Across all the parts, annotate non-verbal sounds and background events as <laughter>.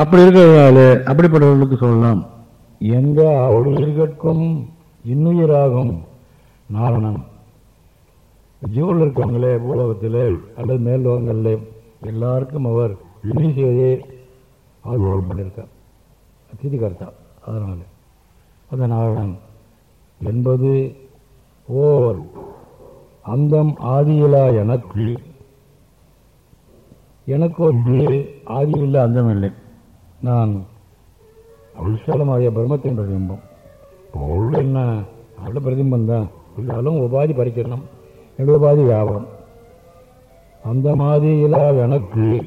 அப்படி இருக்கிறதால அப்படிப்பட்டவர்களுக்கு சொல்லலாம். எங்க அவர்களுக்கும் இன்னுயிராகும் நாரணம். ஜீவனில் இருக்கவங்களே பூலோகத்தில் அல்லது மேல் லோகங்களில் எல்லாருக்கும் அவர் இணை செய்தே ஆர்வம் பண்ணியிருக்கார். திதி கர்த்தா அதனால். அந்த நாரணம் என்பது ஓர் அந்தம் ஆதியிலா எனக்கு எனக்கு ஒன்று ஆதியில்லை அந்தம் இல்லை. நான் அவிசாலமாகிய பிரம்மத்தின் பிரதிபிம்பம். பொருள் என்ன? அவள பிரதிபிம்பம் தான். இருந்தாலும் உபாதி பறிக்கணும் எங்கள் உபாதி வியாபாரம். அந்த மாதிரியில் எனக்கு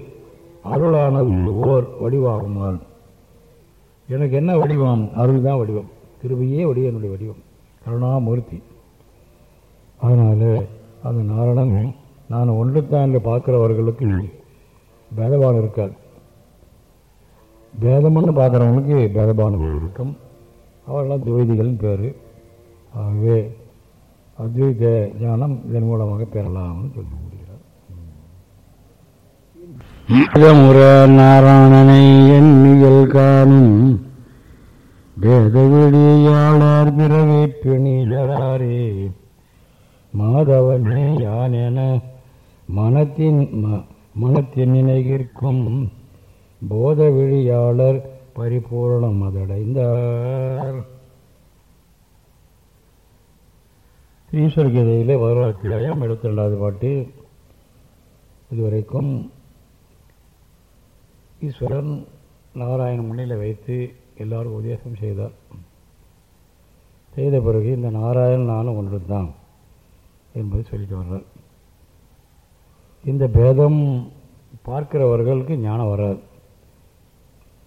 அருளானது ஓர் வடிவாகும் எனக்கு என்ன வடிவம்? அருள் தான் வடிவம். திருவையே வடிவம் என்னுடைய வடிவம். கருணாமூர்த்தி. அதனால் அந்த நாரணம் நான் ஒன்றுத்தான் என்று பார்க்குறவர்களுக்கு பேதபானம் இருக்காது பேதம்னு பார்க்குறவங்களுக்கு பேதபானம் இருக்கும். அவர்களாம் துவைதிகள்னு பேர். ஆகவே அத்வைத ஞானம் இதன் மூலமாக பெறலாம்னு சொல்லி முடிகிறார் முற நாராயணனை எண்ணியல் காணும். வேதவெளியாளர் பிறவி பிணிதராரே மாதவனே யான் என மனத்தின் ம- மனத்தின் நினைகிற்கும். போத விழியாளர் பரிபூரணம் அதடைந்தார் ஈஸ்வர கீதையிலே வரலாற்றிலாயம் எழுபத்தி ரெண்டாவது பாட்டு. இதுவரைக்கும் ஈஸ்வரன் நாராயண முன்னிலை வைத்து எல்லாரும் உபதேசம் செய்தார். செய்த பிறகு இந்த நாராயணன் நானும் ஒன்று தான் என்பதை சொல்லிட்டு வர்றார். இந்த பேதம் பார்க்கிறவர்களுக்கு ஞானம் வராது.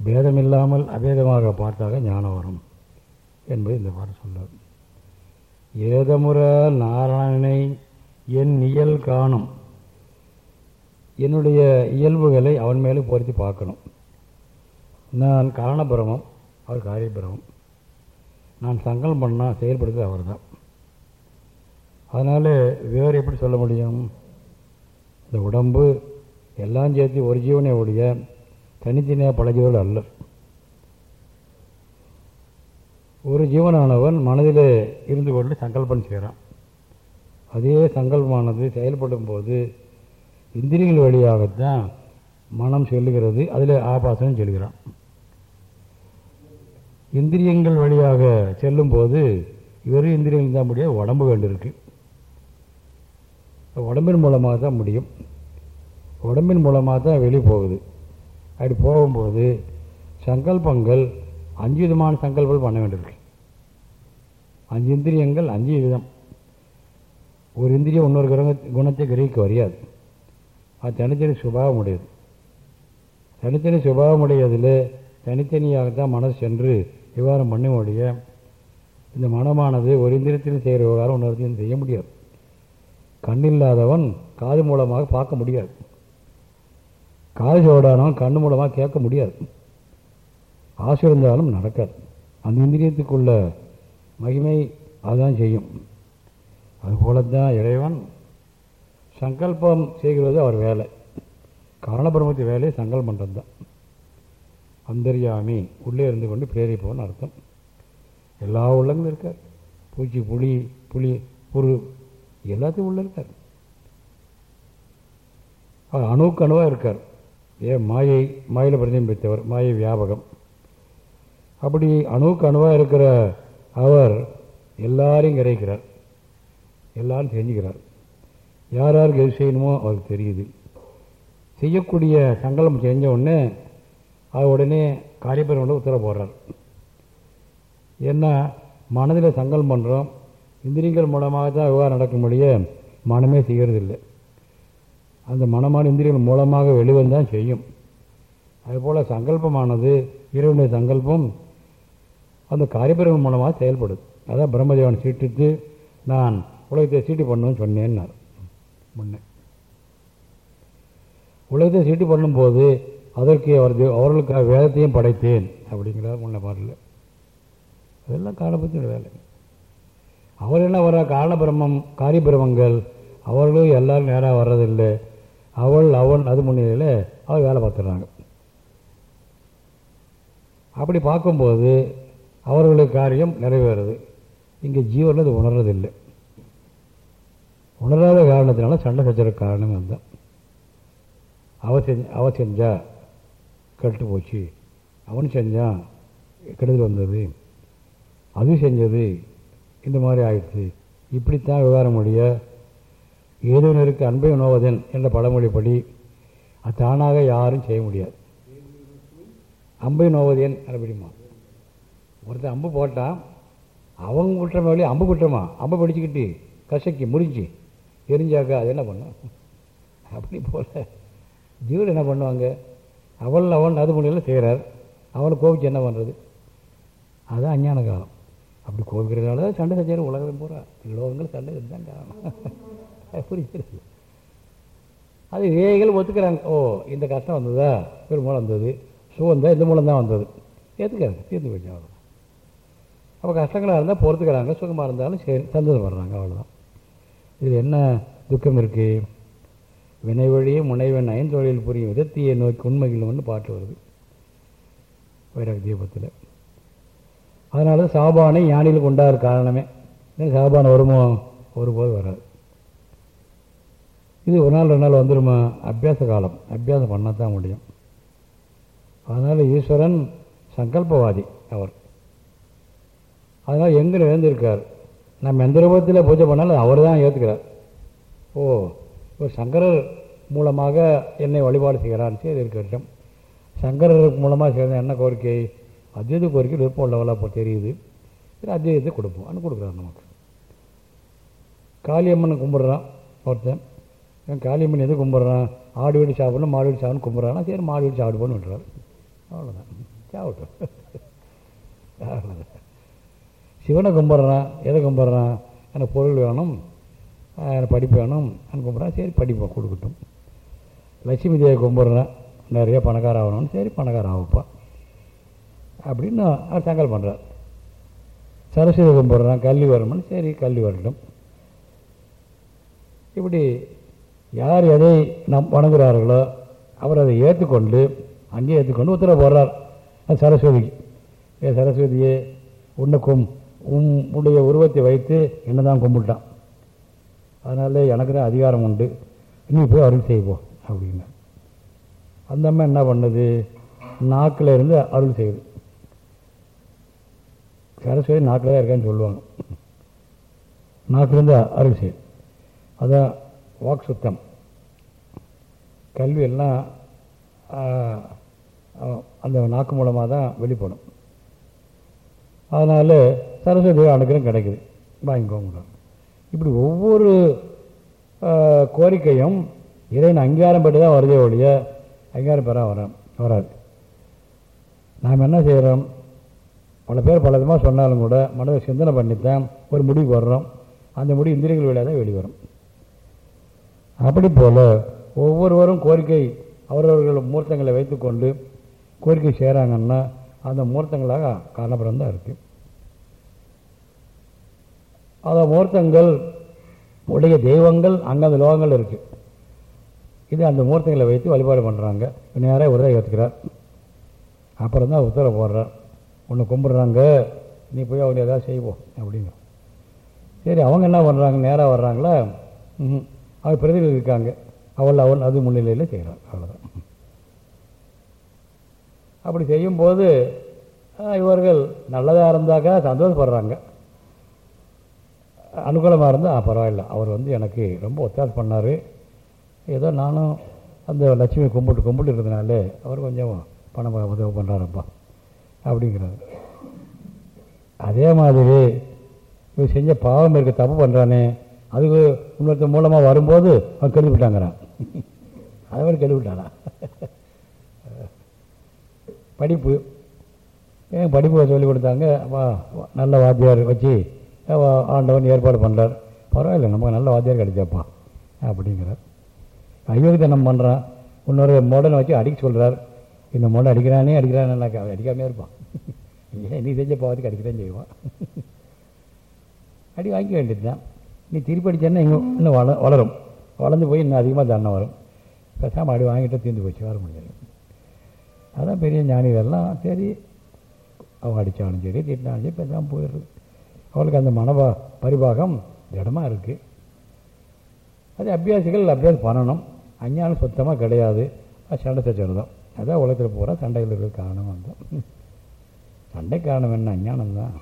பேதம் இல்லாமல் அபேதமாக பார்த்தாக ஞானம் வரும் என்பதை இந்த பாடம் சொல்றார் ஏதமுற நாராயணனை என் இயல் காணும். என்னுடைய இயல்புகளை அவன் மேலே பொருத்தி பார்க்கணும். நான் காரணபிரமம் அவர் காரியபிரமம். நான் சங்கல்பம் பண்ணால் செயல்படுத்துறது அவர் தான் அதனால் வேறு எப்படி சொல்ல முடியும்? இந்த உடம்பு எல்லாம் சேர்த்து ஒரு ஜீவனை உடைய தனித்தனியாக பல ஜீவர்கள் அல்ல ஒரு ஜீவனானவன் மனதில் இருந்து கொண்டு சங்கல்பம் செய்கிறான். அதே சங்கல்பமானது செயல்படும் போது இந்திரியங்கள் வழியாகத்தான் மனம் செல்லுகிறது அதில் ஆபாசனம் செல்கிறான். இந்திரியங்கள் வழியாக செல்லும்போது வெறும் இந்திரியங்கள் தான் முடியாது உடம்பு வேண்டியிருக்கு. உடம்பின் மூலமாக தான் முடியும். உடம்பின் மூலமாக தான் வெளியே போகுது. அப்படி போகும்போது சங்கல்பங்கள் அஞ்சு விதமான சங்கல்பங்கள் பண்ண வேண்டியிருக்கு அஞ்சு இந்திரியங்கள் அஞ்சு விதம். ஒரு இந்திரியம் இன்னொரு கிரக குணத்தை கிரகிக்க வரையாது. அது தனித்தனி சுபாவம் உடையது. தனித்தனி சுபாவம் உடையதில் தனித்தனியாகத்தான் மனசு சென்று விவகாரம் பண்ண முடிய இந்த மனமானது ஒரு இந்திரியத்திலும் செய்கிற விவகாரம் இன்னொருத்தையும் செய்ய முடியாது. கண்ணில்லாதவன் காது மூலமாக பார்க்க முடியாது. காது சோடானவன் கண்ணு மூலமாக கேட்க முடியாது. ஆசை இருந்தாலும் நடக்காது. அந்த இந்திரியத்துக்குள்ள மகிமை அதுதான் செய்யும். அதுபோல தான் இறைவன் சங்கல்பம் செய்கிறது அவர் வேலை. காரணபிரமத்து வேலையை சங்கல்பம் தான். அந்தரியாமி உள்ளே இருந்து கொண்டு பிரேரிப்பவன் அர்த்தம். எல்லா உள்ளங்களும் இருக்கார். பூச்சி புளி புளி புரு எல்லாத்தையும் உள்ளே இருக்கார். அவர் அணுவுக்கு அணுவாக இருக்கார். ஏன் மாயை மாயில் பிரதிபித்தவர் மாயை வியாபகம். அப்படி அணுவுக்கு அணுவாக இருக்கிற அவர் எல்லாரையும் கிரகிக்கிறார் எல்லாரும் தெரிஞ்சுக்கிறார். யார் யாருக்கு எது செய்யணுமோ அவருக்கு தெரியுது. செய்யக்கூடிய சங்கல்பம் செஞ்ச உடனே அது உடனே காரியப்பெருமோட உத்தரவு போடுறார். ஏன்னா மனதில் சங்கல்பம் பண்ணுறோம் இந்திரியங்கள் மூலமாக தான் விவகாரம் நடக்கும்படியே மனமே செய்கிறதில்லை அந்த மனமான இந்திரியங்கள் மூலமாக வெளிவந்தான் செய்யும். அதுபோல் சங்கல்பமானது இறைவனுடைய சங்கல்பம் அந்த காரியப்பிரகம் மூலமாக செயல்படுது அதான் பிரம்மதேவன் சீட்டித்து நான் உலகத்தை சீட்டு பண்ணணும்னு சொன்னேன்னார். முன்னே. உலகத்தை சீட்டு பண்ணும்போது அதற்கு அவர் அவர்களுக்கு வேதத்தையும் படைத்தேன் அப்படிங்கிறார் முன்ன பாடல அதெல்லாம் காலபத்தியோட வேலை. அவர் என்ன வர காரணபிரமம் காரியபிரமங்கள் அவர்களும் எல்லாரும் நேராக வர்றதில்லை. அவள் அவன் அது முன்னிலையில் அவள் வேலை பார்த்துடுறாங்க. அப்படி பார்க்கும்போது அவர்களுக்கு காரியம் நிறைவேறுது. இங்கே ஜீவனில் அது உணர்றதில்லை. உணராத காரணத்தினால சண்டை சச்சர காரணம் வந்தான் அவ செஞ்ச அவ செஞ்சா கெட்டு போச்சு. அவன் செஞ்சான். கெடுதல் வந்தது. அது செஞ்சது. இந்த மாதிரி ஆயிடுச்சு. இப்படித்தான் விவகாரம் முடிய ஏதோனருக்கு அன்பை உணவதன் என்ற பழமொழிப்படி அது தானாக யாரும் செய்ய முடியாது. அம்பை நோவதேன் அப்படிமா ஒருத்தன் அம்பு போட்டான் அவங்க குற்றமா வழி அம்பு குற்றமா? அம்பு பிடிச்சிக்கிட்டு கசக்கி முடிஞ்சு எரிஞ்சாக்கா அது என்ன பண்ணும்? அப்படி போல ஜீவன் என்ன பண்ணுவாங்க? அவள் அவன் அது முடியல செய்கிறார் அவளை கோபிச்சு என்ன பண்ணுறது அதுதான் அஞ்ஞான காலம். அப்படி கோபிக்கிறதுனால சண்டை செஞ்சார் உலகம் பூரா. லோகங்கள் சண்டை இதுதான் காரணம். புரியுது அது விவேகிகள் ஒத்துக்கிறாங்க. ஓ இந்த கஷ்டம் வந்ததா? பெருமாள் வந்தது. சுகம் தான் இந்த மூலம் தான் வந்தது. ஏற்றுக்கிறாங்க தீர்ந்து போச்சு அவ்வளோ அப்போ கஷ்டங்களாக இருந்தால் பொறுத்துக்கிறாங்க சுகமாக இருந்தாலும் சரி சந்தோஷப்படுறாங்க அவ்வளோதான் இதில் என்ன துக்கம் இருக்குது வினை வழியே முனைவன் ஐந்தொழில் புரியும் விதத்தியை நோக்கி உண்மைகள் பாட்டு வருது. வைராக தீபத்தில். அதனால சாபானை யானையில் கொண்டாடுற காரணமே. சாபானை வருமோ? ஒருபோது வராது. இது ஒரு நாள் ரெண்டு நாள் வந்துடுமா அபியாச காலம். அபியாசம் பண்ணத்தான் முடியும். அதனால் ஈஸ்வரன் சங்கல்பவாதி அவர். அதனால் எங்கே எழுந்திருக்கார்? நம்ம எந்த ரூபத்தில் பூஜை பண்ணாலும் அவர் தான் ஏற்றுக்கிறார் ஓ இப்போ சங்கரர் மூலமாக என்னை வழிபாடு செய்கிறான்னு சரி இருக்கட்டும் சங்கரர் மூலமாக சேர்ந்த என்ன கோரிக்கை? அத்வைத கோரிக்கை விருப்பம் உள்ளவளாக இப்போ தெரியுது. சரி அத்வைதத்தை கொடுப்போம். அனு கொடுக்குறாரு நமக்கு. காளியம்மன் கும்பிட்றான் ஒருத்தன். காளியம்மன் எது கும்பிட்றான்? ஆடு வீடு சாப்பிடணும் மாடு வீடு சாப்பிடணும் கும்பிட்றான்னா சரி மாடு வீடு சாப்பிடுவோன்னு விட்டுறாரு அவ்வளோதான் சாப்பிட்டோம். அவ்வளோதான் சிவனை கும்பிட்றான். எதை கும்பிட்றான்? எனக்கு பொருள் வேணும் எனக்கு படிப்பு வேணும். எனக்கு கும்பிட்றான். சரி படிப்போம் கொடுக்கட்டும். லட்சுமி தேவை கும்பிட்றேன். நிறைய பணக்கார ஆகணும்னு. சரி பணக்கார ஆகுப்பா. அப்படின்னு அவர் சங்கல் பண்ணுறார் சரஸ்வதி கும்பிட்றான். கல்வி வரணும்னு. சரி கல்வி வரட்டும். இப்படி யார் எதை நம் வணங்குகிறார்களோ அவர் அதை ஏற்றுக்கொண்டு அங்கேயே ஏற்றுக்கொண்டு உத்தரவு போடுறார். அது சரஸ்வதிக்கு ஏ சரஸ்வதியே உன்னக்கும் உம் உன் உடைய உருவத்தை வைத்து என்ன தான் கும்பிட்டான். அதனால எனக்கு தான் அதிகாரம் உண்டு. நீ போய் அருள் செய்வோம் அப்படின்னு. அந்த அம்மா என்ன பண்ணுது? நாக்கில் இருந்து அருள் செய்யுது சரஸ்வதி நாக்கில் தான் இருக்கான்னு சொல்லுவாங்க. நாக்கிலேருந்து அருள் செய்யுது அதான் வாக் சுத்தம். கல்வி எல்லாம் அந்த நாக்கு மூலமாக தான் வெளிப்படும். அதனால் சரஸ்வதி அனுக்கிறம் கிடைக்குது. வாங்கிக்கோங்க இப்படி ஒவ்வொரு கோரிக்கையும் இறைவன் அங்கீகாரம் பெற்று தான் வருதே ஒழிய அங்கீகாரம் பெற வர வராது. நாம் என்ன செய்கிறோம் பல பேர் பல விதமாக சொன்னாலும் கூட மனதை சிந்தனை பண்ணித்தான் ஒரு முடிவுக்கு வர்றோம். அந்த முடிவு இந்திரியங்கள் வழியாக தான் வெளிவரும். அப்படி போல் ஒவ்வொருவரும் கோரிக்கை அவரவர்கள் மூர்த்தங்களை வைத்துக்கொண்டு கோரிக்கை செய்கிறாங்கன்னா அந்த மூர்த்தங்களாக காரணபுரம் தான் இருக்குது அந்த மூர்த்தங்கள் உடைய தெய்வங்கள் அங்கே அந்த லோகங்கள் இருக்குது இது அந்த மூர்த்தங்களை வைத்து வழிபாடு பண்ணுறாங்க நேராக உதவி ஏற்றுக்கிறார் அப்புறம் தான் உத்தரவு போடுறார். ஒன்று கும்பிட்றாங்க. நீ போய் அவங்க ஏதாவது செய்வோம் அப்படிங்க. சரி அவங்க என்ன பண்ணுறாங்க நேராக வர்றாங்களா? ம் அவர் பிரதிகள் இருக்காங்க. அவள் அவன் அது முன்னிலையில் செய்கிறார் அவ்வளோதான் அப்படி செய்யும்போது இவர்கள் நல்லதாக இருந்தாக்கா சந்தோஷப்படுறாங்க. அனுகூலமாக இருந்தால் பரவாயில்ல. அவர் வந்து எனக்கு ரொம்ப ஒத்தாசம் பண்ணார். ஏதோ நானும் அந்த லட்சுமி கும்பிட்டு கும்பிட்டு இருந்தனால அவர் கொஞ்சம் பணம் உதவி பண்ணுறாருப்பா அப்படிங்கிறாரு. அதே மாதிரி இவர் செஞ்ச பாவம் இருக்க தப்பு பண்ணுறானே அதுக்கு இன்னொருத்த மூலமாக வரும்போது அவன் கேள்விப்பட்டாங்கிறான் அதை மாதிரி கேள்விப்பட்டானா? படிப்பு. ஏன் படிப்பு சொல்லிக் கொடுத்தாங்க? நல்ல வாத்தியார் வச்சு ஆண்டவன் ஏற்பாடு பண்ணுறார் பரவாயில்ல நமக்கு நல்ல வாத்தியார் கிடைச்சாப்பா அப்படிங்கிறார். அயோக்கியத்தனம் பண்ணுறான் இன்னொரு மோடனை வச்சு அடிக்க சொல்கிறார் இந்த மோடை அடிக்கிறானே அடிக்கிறானே அடிக்காமே இருப்பான். ஏன் நீ செஞ்ச பாவத்துக்கு அடிக்கதான் செய்வான். அடி வாங்கிக்க வேண்டியது தான் நீ திருப்பி அடித்தேன்னா இங்கே இன்னும் வள வளரும். வளர்ந்து போய் இன்னும் அதிகமாக தண்டம் வரும். பேசாமல் அடி வாங்கிட்டு தீர்ந்து போச்சு வர முடியாது. அதான் பெரிய ஞானிகள்லாம் சரி அவங்க அடித்தாலும் சரி திட்டினாலும் சரி பேசாமல் போயிடுறது அவளுக்கு அந்த மனபா பரிபாகம் திடமாக இருக்குது அது அபியாசிகள் அபியாசம் பண்ணணும். அஞ்ஞானம் சுத்தமாக கிடையாது. அது சண்டை சச்சரவு தான் அதான் உலகத்தில் பூரா சண்டைகள் இருக்கிற காரணம் தான் சண்டை காரணம் என்ன? அஞ்ஞானம் தான்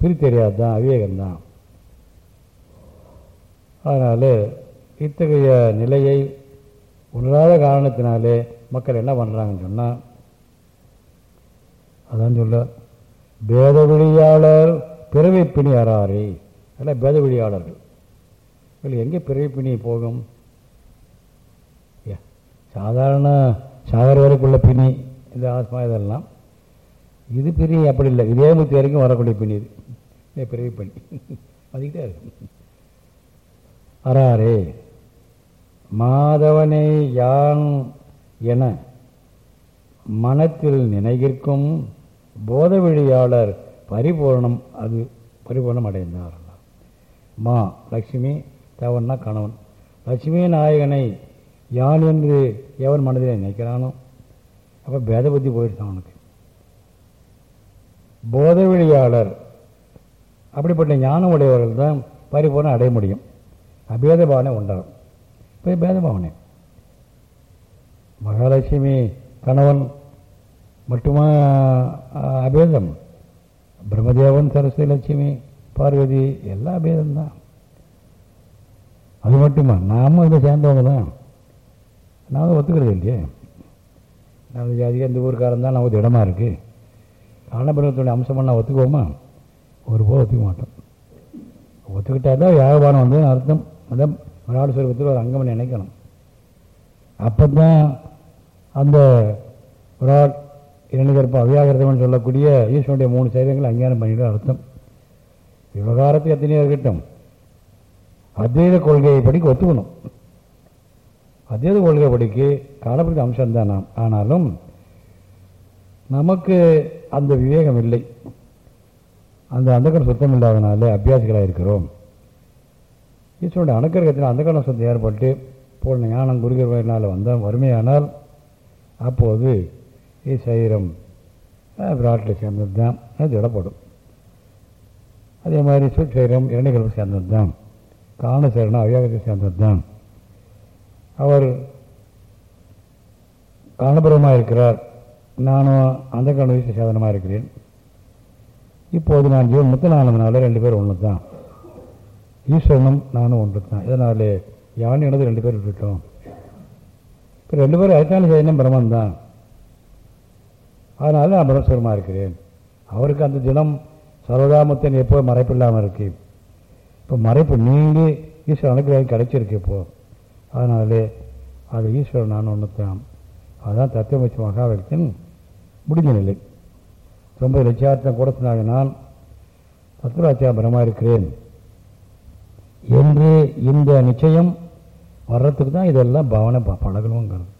பிரி தெரியாது தான் அதனால் இத்தகைய நிலையை உணராத காரணத்தினாலே மக்கள் என்ன பண்ணுறாங்கன்னு சொன்னால் அதான் சொல்ல பேத பிறவி பிணி அறாரே அல்ல பேத விழியாளர்கள் இதில் எங்கே பிறவி பிணி போகும் சாதாரண சாகரவருக்குள்ள பிணி இந்த ஆத்மா இதெல்லாம். இது பிரி அப்படி இல்லை. இதே முத்தி வரைக்கும் வரக்கூடிய பிணி இது. பிறவி பிணி அதுக்கிட்டே <laughs> இருக்கும் அறாரே மாதவனை யான் என மனத்தில் நினைகிற்கும் போதவெளியாளர் பரிபூர்ணம் அது பரிபூர்ணம் அடைந்தார். மா லக்ஷ்மி தவன்னா கணவன். லட்சுமி நாயகனை யான் என்று எவன் மனதில் நினைக்கிறானோ அப்போ பேத புத்தி போயிடுச்சு அவனுக்கு. போதவெளியாளர் அப்படிப்பட்ட ஞானம் உடையவர்கள் தான் பரிபூர்ணம் அடைய முடியும். அபேத பாவனை உண்டாகும் இப்போ பேத பாவனை மகாலட்சுமி கணவன் மட்டுமா அபேதம்? பிரம்மதேவன் சரஸ்வதி லட்சுமி பார்வதி எல்லாம் அபேதம்தான். அது மட்டுமா? நாமும் இதை சேர்ந்தவங்க தான். நாம ஒத்துக்கிறது இல்லையே. நம்ம ஜாதிக்கு இந்த ஊருக்காரன் தான் நமக்கு இடமா இருக்குது காரணபிரமத்துடைய அம்சம் பண்ணால் ஒத்துக்குவோமா? ஒரு போது ஒத்துக்க மாட்டோம். ஒத்துக்கிட்டா தான் வியாபாரம் வந்து அர்த்தம். அதான் மலாடு சுரூபத்தில் ஒரு அங்கம் நினைக்கணும். அப்போ தான் அந்த விராட் இரண்டுகற்ப அவ்யாகிருதம்னு சொல்லக்கூடிய ஈஸ்வனுடைய மூணு சைதங்கள் அங்கீகாரம் பண்ணிட்டு அர்த்தம். விவகாரத்துக்கு எத்தனையோ இருக்கட்டும். அத்வைத கொள்கையை படிக்க ஒத்துக்கணும். அத்வைத கொள்கை படிக்க காலப்படுத்த அம்சம்தான் நாம். ஆனாலும் நமக்கு அந்த விவேகம் இல்லை. அந்த அந்தகரண சுத்தம் இல்லாதனால அபியாசிகளாக இருக்கிறோம் ஈஸ்வருடைய அணுக்கரகத்தில் அந்தகரண சுத்தம் ஏற்பட்டு போல் ஞானம் குருகர்வனால் வந்தால் வறுமையானால் அப்போது சரீரம் விராட்டில் சேர்ந்தது தான் அது அதே மாதிரி சுட்சரீரம் இரணிகள் சேர்ந்தது தான் காரணசேரனம் அவியாகத்தை சேர்ந்தது தான் அவர் காரணபுரமாக இருக்கிறார். நானும் அந்த கணவீச சேதனமாக இருக்கிறேன். இப்போது நான் ஜீவன் முத்தனானதுனால ரெண்டு பேரும் ஒன்று தான் ஈஸ்வரனும் நானும் ஒன்று தான் இதனாலே யானை எனது ரெண்டு பேர் விட்டுட்டோம். இப்போ ரெண்டு பேரும் அதிஷ்டான சேதனம் பிரம்மன் தான் அதனால நான் பிரம்மஸ்வரமாக இருக்கிறேன். அவருக்கு அந்த தினம் சர்வதாமத்தின் எப்போ மறைப்பு இல்லாமல் இருக்கு. இப்போ மறைப்பு நீங்கி ஈஸ்வரன் அனுகிரகம் கிடைச்சிருக்கு இப்போது அதனாலே அது ஈஸ்வரன் நான் ஒன்று தான் அதுதான் தத்துவமச்சு மகாவியத்தின் முடிஞ்ச நிலை. ரொம்ப லட்சியார்த்தம் கூட சொன்னாங்க நான் தத்துவாச்சியா பிரமா இருக்கிறேன். என்று இந்த நிச்சயம் வர்றதுக்கு தான் இதெல்லாம் பாவனை பழகணுங்கிறது.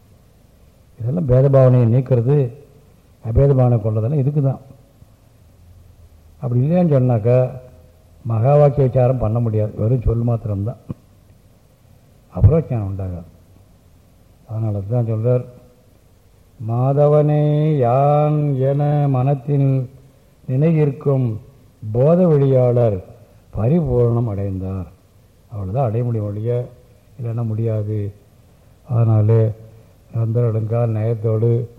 இதெல்லாம் பேத பாவனையை நீக்கிறது அபேத பாவனை கொண்டதெல்லாம் இதுக்கு தான். அப்படி இல்லைன்னு சொன்னாக்கா மகா வாக்கிய விசாரம் பண்ண முடியாது. வெறும் சொல் மாத்திரம்தான். அப்புறம் ஞானம் உண்டாகாது. அதனால தான் சொல்கிறார் மாதவனே யான் என மனத்தில் நினைவிற்கும் போத வெளியாளர் பரிபூர்ணம் அடைந்தார். அவ்வளோதான் அடைய முடியும் ஒழிய இல்லைன்னா முடியாது. அதனால் நிரந்தர இடங்கால் நயத்தோடு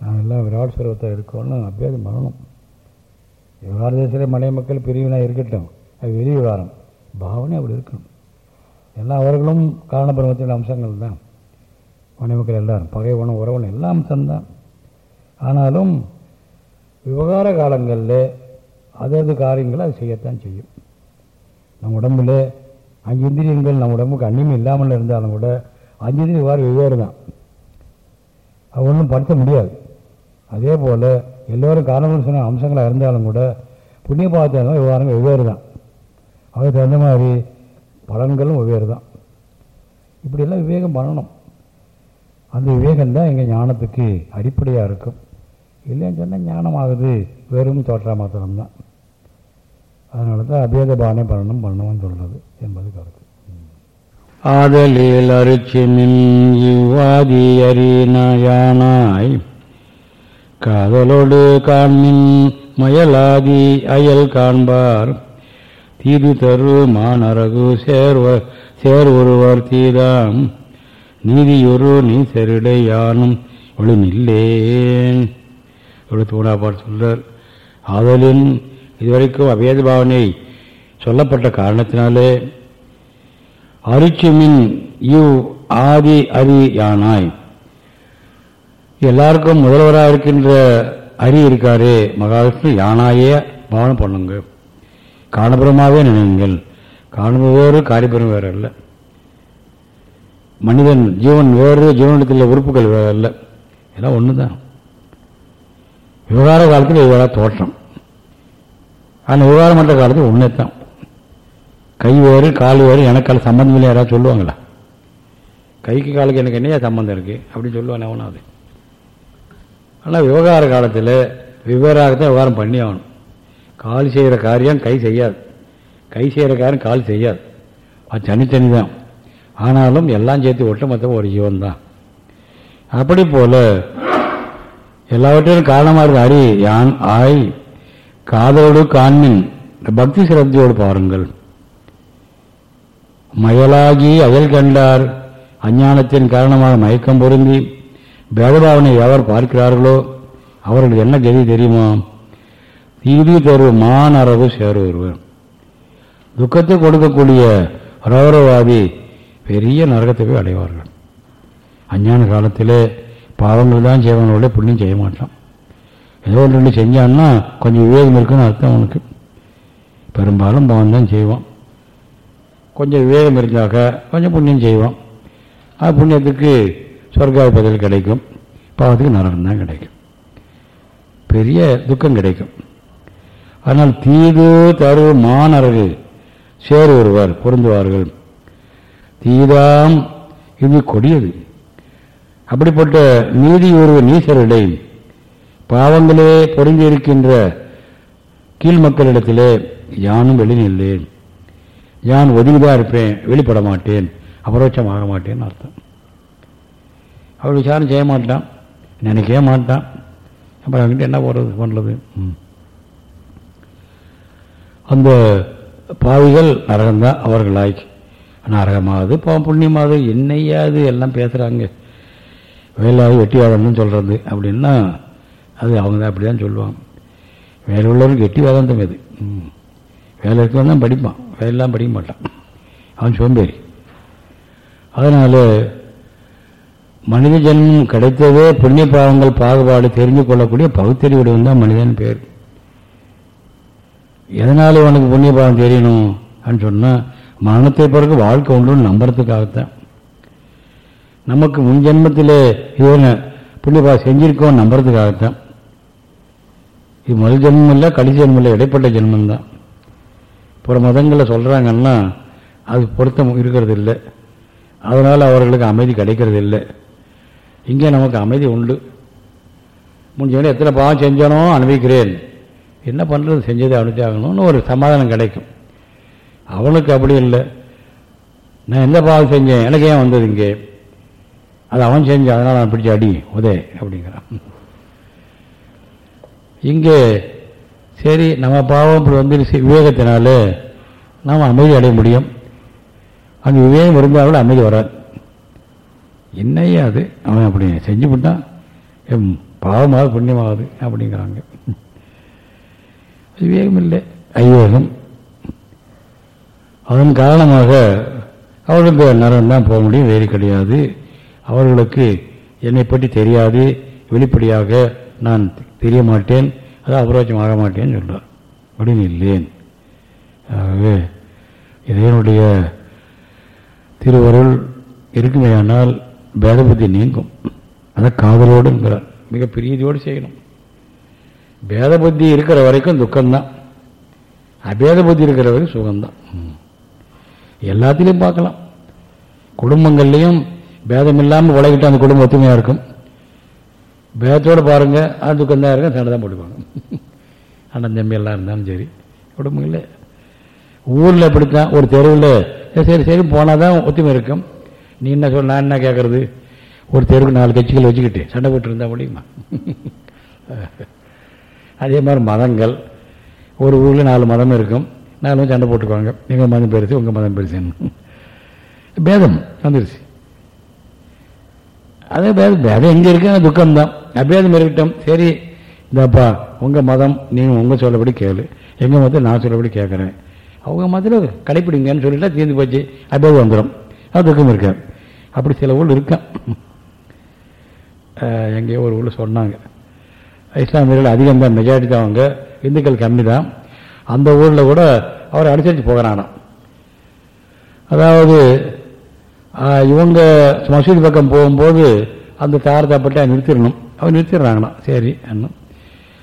நான் எல்லாம் விராட் சுரவத்தை இருக்கோம்னு அபியாசம் பண்ணணும் விவகார தேசத்தில் மலை மக்கள் பிரிவினாக இருக்கட்டும். அது வெளி விவகாரம். பாவனை அப்படி இருக்கணும். எல்லா அவர்களும் காரணபிரமத்தின் அம்சங்கள் தான். மனைமக்கள் எல்லாரும் பகை உணவு உறவுன்னு எல்லா அம்சம்தான். ஆனாலும் விவகார காலங்களில் அதது காரியங்களை அது செய்யத்தான் செய்யும். நம் உடம்புல அஞ்சு இந்திரியங்கள் நம்ம உடம்புக்கு அன்னியும் இல்லாமல் இருந்தாலும் கூட அஞ்சு இந்திரியம் விவகாரம் வெவ்வேறு தான். அது ஒன்றும் படுத்த முடியாது. அதே போல் எல்லோரும் காரணம்னு சொன்ன அம்சங்களாக இருந்தாலும் கூட புண்ணிய பாத்திரம் விவகாரங்கள் வெவ்வேறு தான். அதுக்கு தகுந்த மாதிரி பலன்களும் வெவ்வேறு தான். இப்படியெல்லாம் விவேகம் பண்ணணும். அந்த விவேகம் தான் எங்கள் ஞானத்துக்கு அடிப்படையாக இருக்கும். இல்லைன்னு சொன்னால் ஞானம் ஆகுது வெறும் தோற்றா மாத்திரம்தான். அதனால தான் அபேத பாவனை பண்ணணும் பண்ணணும்னு சொல்கிறது என்பது கருத்து. ஆதலில் அருச்சிமின் இவ்வாதி அறிநாயானாய் காதலோடு காண்மின் மயலாதி அயல் காண்பார். தீது தரு மானரகு சேர்வ சேர் ஒருவர் தீதாம். நீதியொரு நீ செருடை யானும் ஒளி நில்லேன் இவ்வளோ பாட்டு சொல்றார் ஆதலின் இதுவரைக்கும் அபேத பாவனை சொல்லப்பட்ட காரணத்தினாலே அரிச்சுமின் இவ் ஆதி அரி யானாய். எல்லாருக்கும் முதல்வராக இருக்கின்ற அரி இருக்காரு மகாவிஷ்ணு யானாயே பாவனை பண்ணுங்க. காணபுரமாகவே நினைங்கள். காணுவது வேறு காரியபுரம் வேறு அல்ல மனிதன் ஜீவன் வேறு ஜீவனத்தில் உறுப்புகள் வேறு அல்ல எல்லாம் ஒன்று தான் விவகார காலத்தில் விவகார தோற்றம். ஆனால் விவகாரம் பண்ணுற காலத்தில் ஒன்றே தான் கை வேறு கால் வேறு எனக்கால சம்பந்தம் இல்லை யாராவது சொல்லுவாங்களா? கைக்கு காலுக்கு எனக்கு என்னையா சம்பந்தம் இருக்குது அப்படின்னு சொல்லுவானே அவனும் அது. ஆனால் விவகார காலத்தில் விவகாரத்தை விவகாரம் பண்ணி ஆகணும். கால் செய்கிற காரியம் கை செய்யாது. கை செய்கிற காரியம் கால் செய்யாது. அது தனித்தனி தான் ஆனாலும் எல்லாம் சேர்த்து ஒட்டுமொத்தம் ஒரு ஜீவன் தான் அப்படி போல எல்லாவற்றிலும் காரணமாக இருந்த அறி யான் ஆய் காதலோடு காண்மின். பக்தி சிரத்தையோடு பாருங்கள். மயலாகி அயல் கண்டார். அஞ்ஞானத்தின் காரணமாக மயக்கம் பொருந்தி. பேதபாவனை எவர் பார்க்கிறார்களோ? அவர்களுக்கு என்ன கதி தெரியுமா? தீதி தருவ மானரவு சேருவர் துக்கத்தை கொடுக்கக்கூடிய ரௌரவாதி பெரிய நரகத்தை போய் அடைவார்கள். அஞ்ஞான காலத்திலே பாவங்கள் தான் செய்வனோட புண்ணியம் செய்ய மாட்டான். ஏதோ ஒன்று ரெண்டு செஞ்சான்னா கொஞ்சம் விவேகம் இருக்குன்னு அர்த்தம் அவனுக்கு. பெரும்பாலும் பாவம் தான் செய்வான். கொஞ்சம் விவேகம் இருந்தாக்க கொஞ்சம் புண்ணியம் செய்வான். அது புண்ணியத்துக்கு சொர்க்காய பதில் கிடைக்கும். பாவத்துக்கு நரகம் தான் கிடைக்கும். பெரிய துக்கம் கிடைக்கும். ஆனால் தீது தரு மானரகு சேர் வருவார் பொருந்துவார்கள். தீதாம் இது கொடியது. அப்படிப்பட்ட நீதி ஒருவர் நீசரிடை பாவங்களே பொருந்தி இருக்கின்ற கீழ் மக்களிடத்திலே யானும் வெளிநில்லேன் யான் ஒதுங்கிதான் இருப்பேன் வெளிப்பட மாட்டேன் அபரோட்சம் ஆக மாட்டேன்னு அர்த்தம். அவள் விசாரம் செய்ய மாட்டான் நினைக்கவே மாட்டான். அப்புறம் அவங்ககிட்ட என்ன போகிறது பண்ணுறது ம். அந்த பாவிகள் நரகம்தான் அவர்களாய் நரகமாவது பாவம் புண்ணியமாவது என்னையாது எல்லாம் பேசுகிறாங்க வேலாவது வெட்டிவாதம்னு சொல்கிறது அப்படின்னா அது அவங்க தான் அப்படி தான் சொல்லுவாங்க. வேலை உள்ளவருக்கு கெட்டி வேதாந்தம் இது ம். வேலை இருக்கவன் தான் படிப்பான். வேலையெல்லாம் படிக்க மாட்டான். அவன் சோம்பேறி. அதனால் மனித ஜென்மம் கிடைத்ததே புண்ணிய பாவங்கள் பாகுபாடு தெரிஞ்சு கொள்ளக்கூடிய பகுத்தறிவுடையவன் தான் மனிதன் பேர். எதனால் உனக்கு புண்ணிய பாவம் தெரியணும் அப்படின்னு சொன்னால் மரணத்தை பிறகு வாழ்க்கை ஒன்றுன்னு நம்புறதுக்காகத்தான். நமக்கு முன் ஜென்மத்தில் இது புண்ணிய பாவம் செஞ்சிருக்கோம் நம்புறதுக்காகத்தான். இது முதல் ஜென்மம் இல்லை கடைசி ஜென்மம் இல்லை இடைப்பட்ட ஜென்மந்தான் பிற மதங்களில் சொல்கிறாங்கன்னா அது பொருத்தம் இருக்கிறது இல்லை. அதனால் அவர்களுக்கு அமைதி கிடைக்கிறது இல்லை. இங்கே நமக்கு அமைதி உண்டு. முடிஞ்சவனே எத்தனை பாவம் செஞ்சானோ அனுபவிக்கிறேன். என்ன பண்ணுறது செஞ்சதை அனுப்பிச்சாகணும்னு ஒரு சமாதானம் கிடைக்கும். அவனுக்கு அப்படி இல்லை. நான் எந்த பாவம் செஞ்சேன்? எனக்கு ஏன் வந்தது இங்கே? அது அவன் செஞ்சேன் அதனால் நான் பிடிச்ச அடி உதே அப்படிங்கிறான். இங்கே சரி நம்ம பாவம் இப்படி வந்து விவேகத்தினால நாம் அமைதி அடைய முடியும். அங்கே விவேகம் இருந்தாலும் அமைதி வராது. என்னையா அது அவன் அப்படி செஞ்சு விட்டான் எம் பாவமாவது புண்ணியமாகுது அப்படிங்கிறாங்க. விவேகம் இல்லை ஐவேகம் அதன் காரணமாக அவர்களுக்கு நரகம் தான் போக முடியும் வேறு கிடையாது. அவர்களுக்கு என்னை பற்றி தெரியாது. வெளிப்படையாக நான் தெரிய மாட்டேன் அதான் அபரோச்சம் ஆக மாட்டேன்னு சொல்கிறார் அப்படின்னு இல்லேன் ஆகவே இதனுடைய திருவருள் இருக்குமையானால் பேதபுத்தி நீங்கும். அதை காதலோடுங்கிறார். மிக பிரீதியோடு செய்யணும். பேத புத்தி இருக்கிற வரைக்கும் துக்கம்தான். அபேத புத்தி இருக்கிற வரைக்கும் சுகம்தான். எல்லாத்திலையும் பார்க்கலாம். குடும்பங்கள்லையும் பேதம் இல்லாமல் உலகிட்டு அந்த குடும்பம் ஒத்துமையாக இருக்கும். பேத்தோடு பாருங்கள் அது துக்கம் தான் இருக்கும் சண்டை தான் போட்டுப்பாங்க அண்ணன் தம்பி எல்லாம் இருந்தாலும் சரி குடும்பங்களே. ஊரில் எப்படித்தான் ஒரு தெருவில் சரி சரி போனால் தான் ஒத்துமை இருக்கும். நீ என்ன சொல் நான் என்ன கேட்குறது ஒரு தெருவுக்கு நாலு கட்சிகள் வச்சுக்கிட்டு சண்டை போட்டுருந்தா முடியுமா? அதே மாதிரி மதங்கள். ஒரு ஊரில் நாலு மதம் இருக்கும் நாலு சண்டை போட்டுக்குவாங்க. எங்கள் மதம் பெருசு உங்கள் மதம் பெருசுன்னு. பேதம் வந்துருச்சு. அதே பேதம் பேதம் எங்கே இருக்குன்னு துக்கம்தான். அபேதம் இருக்கட்டும் சரி இந்தாப்பா உங்கள் மதம் நீங்கள் உங்கள் சொல்லபடி கேளு. எங்கள் மதத்தை நான் சொல்லபடி கேட்குறேன். அவங்க மதத்தில் கடைப்பிடிங்கன்னு சொல்லிட்டா தீர்ந்து போச்சு. அபேதம் வந்துடும் அது துக்கம் இருக்காது அப்படி சில ஊர் இருக்கான் எங்கேயோ ஒரு ஊரில் சொன்னாங்க. இஸ்லாமியர்கள் அதிகம் தான் மெஜாரிட்டி தான் அவங்க. இந்துக்கள் கம்மி தான். அந்த ஊரில் கூட அவரை அனுசரித்து போகிறானாம். அதாவது இவங்க மசூதி பக்கம் போகும்போது அந்த தாரதாப்பட்டை நிறுத்திடணும். அவன் நிறுத்திடுறாங்களாம். சரி அண்ணன்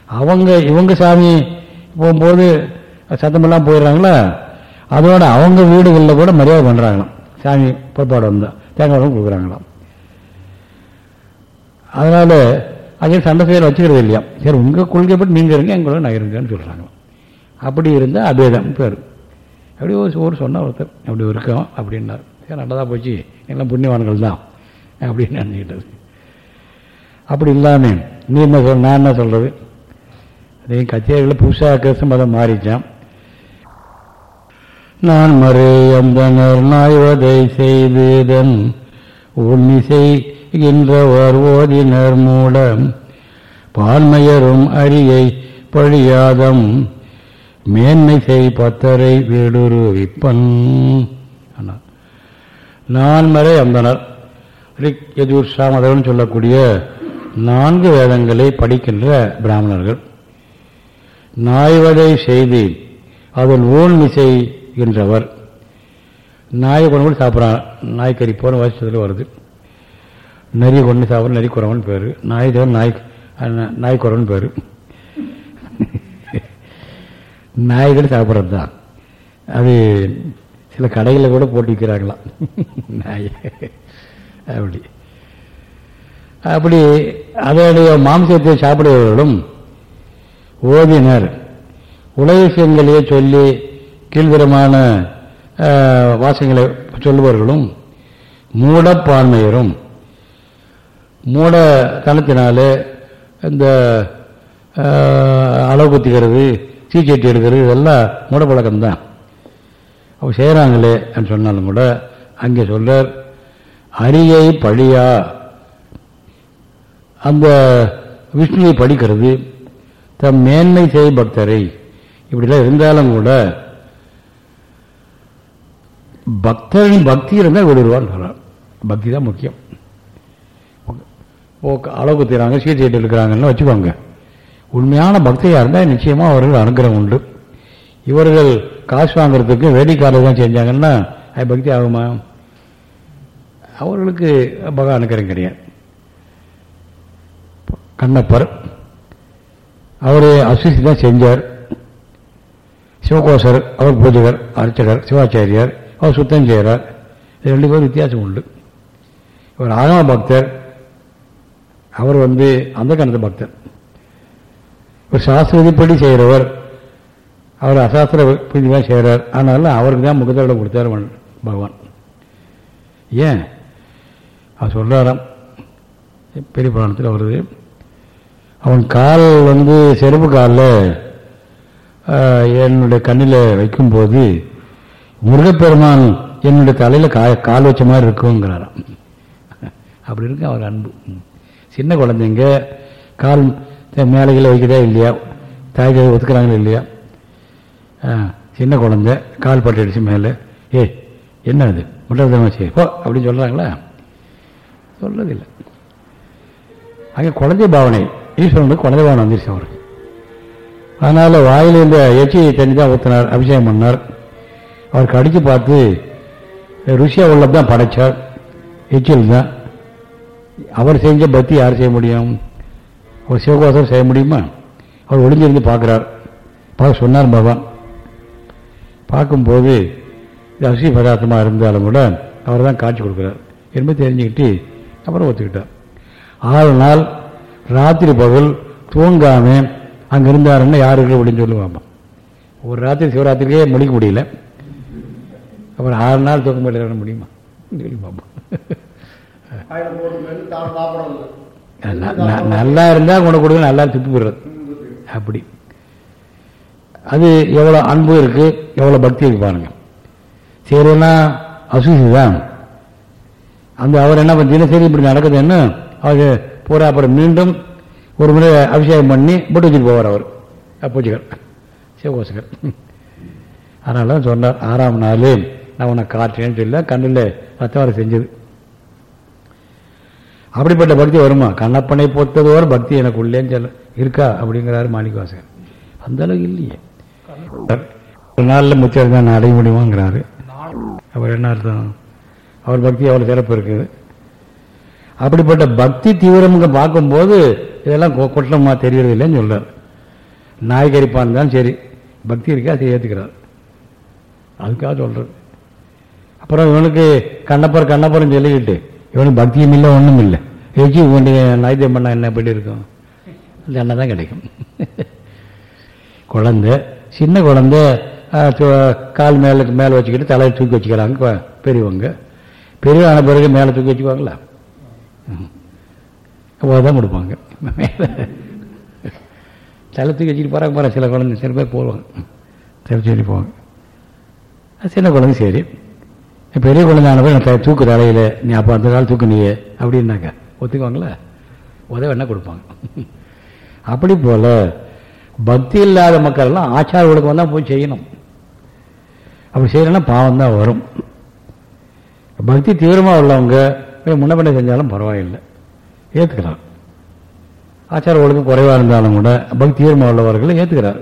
அவங்க இவங்க சாமி போகும்போது சத்தமெல்லாம் போயிடுறாங்களா? அதோட அவங்க வீடுகளில் கூட மரியாதை பண்ணுறாங்களாம் சாமி புறப்பாடு வந்தால் தேங்காய் கொடுக்குறாங்களாம். அதனால் அதே சண்டை செய்ய வச்சுக்கிறது இல்லையா? சரி உங்கள் கொள்கைப்பட்டு நீங்கள் இருங்க எங்களோட நான் இருங்கன்னு சொல்கிறாங்க அப்படி இருந்தால் அபேதம் பேர். அப்படி ஒரு சொன்ன ஒருத்தர் அப்படி இருக்கோம் அப்படின்னார். நல்லதாக போச்சு? எல்லாம் புண்ணியவான்கள் தான். அப்படின்னு நினச்சிக்கிட்டது அப்படி இல்லாமல் நீ என்ன சொல் நான் என்ன சொல்கிறது அதே கச்சேரியில் புதுசாக கிறிஸ்து மதம் மாறிச்சான் நான் மறை அந்த நாய்வதை செய்ததன் உண்மை என்ற ஓதினர் மூலம் பான்மையரும் அரியை பழியாதம் மேன்மை செய் பத்தரை வீடுருவிப்பன் நான் மறை அந்தனர் ரிக் யஜூர் சாமதவன் சொல்லக்கூடிய நான்கு வேதங்களை படிக்கின்ற பிராமணர்கள். நாய்வதை செய்து அதன் ஊழ்மை செய்கின்றவர் நாயை கொண்டு கூட சாப்பிட்றான். நாய்க்கறி போன வருஷத்தில் வருது. நரி கொண்டு சாப்பிட்ற நரி குறவன் பேர். நாய் தேவன் நாய் நாய் குறவன் பேர். நாய்கள் சாப்பிட்றது தான் அது சில கடைகளில் கூட போட்டு விற்கிறாங்களாம் நாய். அப்படி. அப்படி அதனுடைய மாம்சத்தை சாப்பிடுபவர்களும் ஓதினர் விஷயங்களையே சொல்லி கீழ்தரமான வாசங்களை சொல்லுபவர்களும் மூடப்பான்மையரும் மூடத்தனத்தினாலே இந்த அளவு குத்திக்கிறது தீச்சட்டி எடுக்கிறது இதெல்லாம் மூடப்பழக்கம்தான். அவங்க செய்கிறாங்களே சொன்னாலும் கூட அங்கே சொல்றார் அரியை பழியா? அந்த விஷ்ணுவை படிக்கிறது தம் மேன்மை செய் பக்தரை. இப்படிலாம் இருந்தாலும் கூட பக்தரின் பக்தி இருந்தால் விடுவான்னு சொல்கிறார் பக்தி தான் முக்கியம். ஓ அளவு குத்துறாங்க சீர்திட்டு இருக்கிறாங்கன்னு வச்சுக்கோங்க. உண்மையான பக்தியாக இருந்தால் நிச்சயமாக அவர்கள் அனுகிரகம் உண்டு. இவர்கள் காசு வாங்குறதுக்கு வேடிக்காரர் தான் செஞ்சாங்கன்னா அது பக்தி ஆகுமா? அவர்களுக்கு பகவான் அனுகிரகம் கிடையாது கண்ணப்பர் அவர் அஸ்விசி தான் செஞ்சார். சிவகோசர் அவர் பூஜகர் அர்ச்சகர் சிவாச்சாரியார் அவர் சுத்தம் செய்கிறார் இது ரெண்டு பேரும் வித்தியாசம் உண்டு. இவர் ஆகம பக்தர். அவர் வந்து அந்த கணத்து பக்தர். இவர் சாஸ்திரப்படி செய்கிறவர் அவர் அசாஸ்திர விதியாக செய்கிறார் ஆனாலும் அவருக்கு தான் முகத்தோட கொடுத்தார் அவன் பகவான். ஏன்? அவர் சொல்கிறாராம் பெரிய புராணத்தில் வருது. அவன் கால் வந்து செருப்பு காலில் என்னுடைய கண்ணில் வைக்கும்போது முருகப்பெருமான் என்னுடைய தலையில் கா கால் வச்ச மாதிரி இருக்குங்கிறாராம். அப்படி இருக்கு அவர் அன்பு. சின்ன குழந்தைங்க கால் மேலைகளை வைக்கிறதா இல்லையா? தாய்கள் ஒத்துக்கிறாங்களா இல்லையா? சின்ன குழந்த கால் பட்டு அடிச்சு மேலே. ஏ என்ன அது முட்டை சரி போ அப்படின்னு சொல்கிறாங்களா சொல்றதில்லை அங்கே குழந்தை பாவனை. ஈஸ்வரனுக்கு குழந்தை பாவனை வந்துருச்சு அவருக்கு. அதனால் வாயில் இந்த எச்சி தண்ணி தான் ஊற்றினார் அபிஷேகம் பண்ணார். அவர் கடித்து பார்த்து ருசியாக உள்ளது தான் படைச்சார். எச்சில் தான். அவர் செஞ்ச பக்தி யார் செய்ய முடியும்? அவர் சிவகோசம் செய்ய முடியுமா? அவர் ஒளிஞ்சிருந்து பார்க்குறார். பார்க்க சொன்னார் பகவான் பார்க்கும்போது இது அரிசி பதார்த்தமாக இருந்தாலும் கூட அவர் தான் காட்சி கொடுக்குறார். என்பது தெரிஞ்சுக்கிட்டு அப்புறம் ஒத்துக்கிட்டார். ஆறு நாள் ராத்திரி பகல் தூங்காம அங்கே இருந்தாருன்னா யாருக்கு அப்படின்னு சொல்லுவாங்க ஒரு ராத்திரி சிவராத்திரிக்கே முடிக்க முடியல. அப்புறம் ஆறு நாள் தூக்க முடியல முடியுமா? சொல்லி பார்ப்போம் நல்லா இருந்தால் கொண்டு கொடுங்க நல்லா திப்பு போடுறது அப்படி. அது எவ்வளோ அன்பு இருக்குது எவ்வளோ பக்தி இருக்கு பாருங்க. சரின்னா அசூசி தான். அந்த அவர் என்ன பண்ணீங்கன்னா சரி இப்படி நடக்குதுன்னு அவர் பூரா அப்புறம் மீண்டும் ஒரு முறை அபிஷேகம் பண்ணி போட்டு வச்சுட்டு போவார் அவர். பூஜைகள். சிவகோசகர் அதனால தான் சொன்னார் ஆறாம் நாள் நான் உன்னை காற்றேன்னு சொல்ல கண்ணில் ரத்தவரை செஞ்சது. அப்படிப்பட்ட பக்தி வருமா? கண்ணப்பனை பொறுத்ததோடு பக்தி எனக்கு உள்ளேன்னு சொல்ல இருக்கா? அப்படிங்கிறாரு மாணிக்கவாசகர். அந்த அளவுக்கு இல்லையே. ஒரு நாளில் முத்தியம் நான் அடைய முடியுமாங்கிறாரு. அவர் என்ன அர்த்தம்? அவர் பக்தி அவ்வளோ சிறப்பு இருக்குது. அப்படிப்பட்ட பக்தி தீவிரமுங்க பார்க்கும்போது இதெல்லாம் கொ- குற்றமா தெரியறது இல்லைன்னு சொல்கிறார் நாய்கரிப்பா இருந்தாலும் சரி பக்தி இருக்கா அதை ஏற்றுக்கிறார் அதுக்காக சொல்கிறது அப்புறம் இவனுக்கு கண்ணப்பர் கண்ணப்பரம் சொல்லிக்கிட்டு இவனுக்கு பக்தியும் இல்லை ஒன்றும் இல்லை. வச்சு உன்னுடைய நாய்த்தியம் பண்ணா என்ன எப்படி இருக்கும்? தண்டனை தான் கிடைக்கும். <laughs> குழந்தை சின்ன குழந்தை கால் மேலே மேலே வச்சுக்கிட்டு தலையை தூக்கி வச்சுக்கிறாங்க பெரியவங்க. பெரியவங்க ஆன பிறகு மேலே தூக்கி வச்சுக்குவாங்களா? தான் கொடுப்பாங்க. தலை தூக்கி வச்சுட்டு போகிறாங்க போகிற சில குழந்தை சில பேர் போவாங்க. தலை போவாங்க. சின்ன குழந்தை சரி. பெரிய குழந்தை ஆன பிறகு தூக்கு தலையில் நீ அப்போ அந்த காலம் தூக்கு நீயே அப்படின்னாக்க ஒத்துக்குவாங்களா? உதவி என்ன கொடுப்பாங்க? <laughs> அப்படி போல பக்தி இல்லாத மக்கள் எல்லாம் ஆச்சார ஒழுக்கம் தான் போய் செய்யணும். அப்படி செய்யலைன்னா பாவம் தான் வரும். பக்தி தீவிரமாக உள்ளவங்க போய் முன்ன பின்ன செஞ்சாலும் பரவாயில்லை. ஏற்றுக்கிறார் ஆச்சார ஒழுக்கம் குறைவாக இருந்தாலும் கூட பக்தி தீவிரமாக உள்ளவர்கள் ஏற்றுக்கிறார்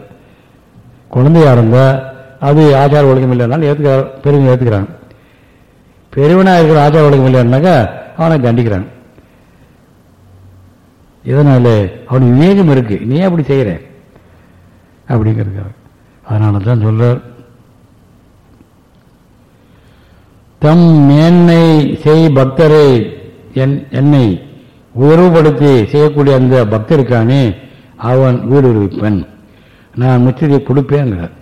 குழந்தையாக இருந்தால் அது ஆச்சார ஒழுக்கம் இல்லைனாலும் ஏற்றுக்கிறார் பெருமை ஏற்றுக்கிறாங்க பெருவனாக இருக்கிற ஆச்சார ஒழுக்கம் இல்லைன்னாக்கா அவனை தண்டிக்கிறாங்க. இதனால் அவனுக்கு விவேகம் இருக்கு. நீ ஏன் அப்படி செய்கிறேன் அப்படிங்கிறது அதனால தான் சொல்றார் தம் மேன்மை செய் பக்தரை என் என்னை உயர்வுபடுத்தி செய்யக்கூடிய அந்த பக்தருக்கானே அவன் வீடு விடுவிப்பன் நான் மிச்சத்தை கொடுப்பேங்கிறார்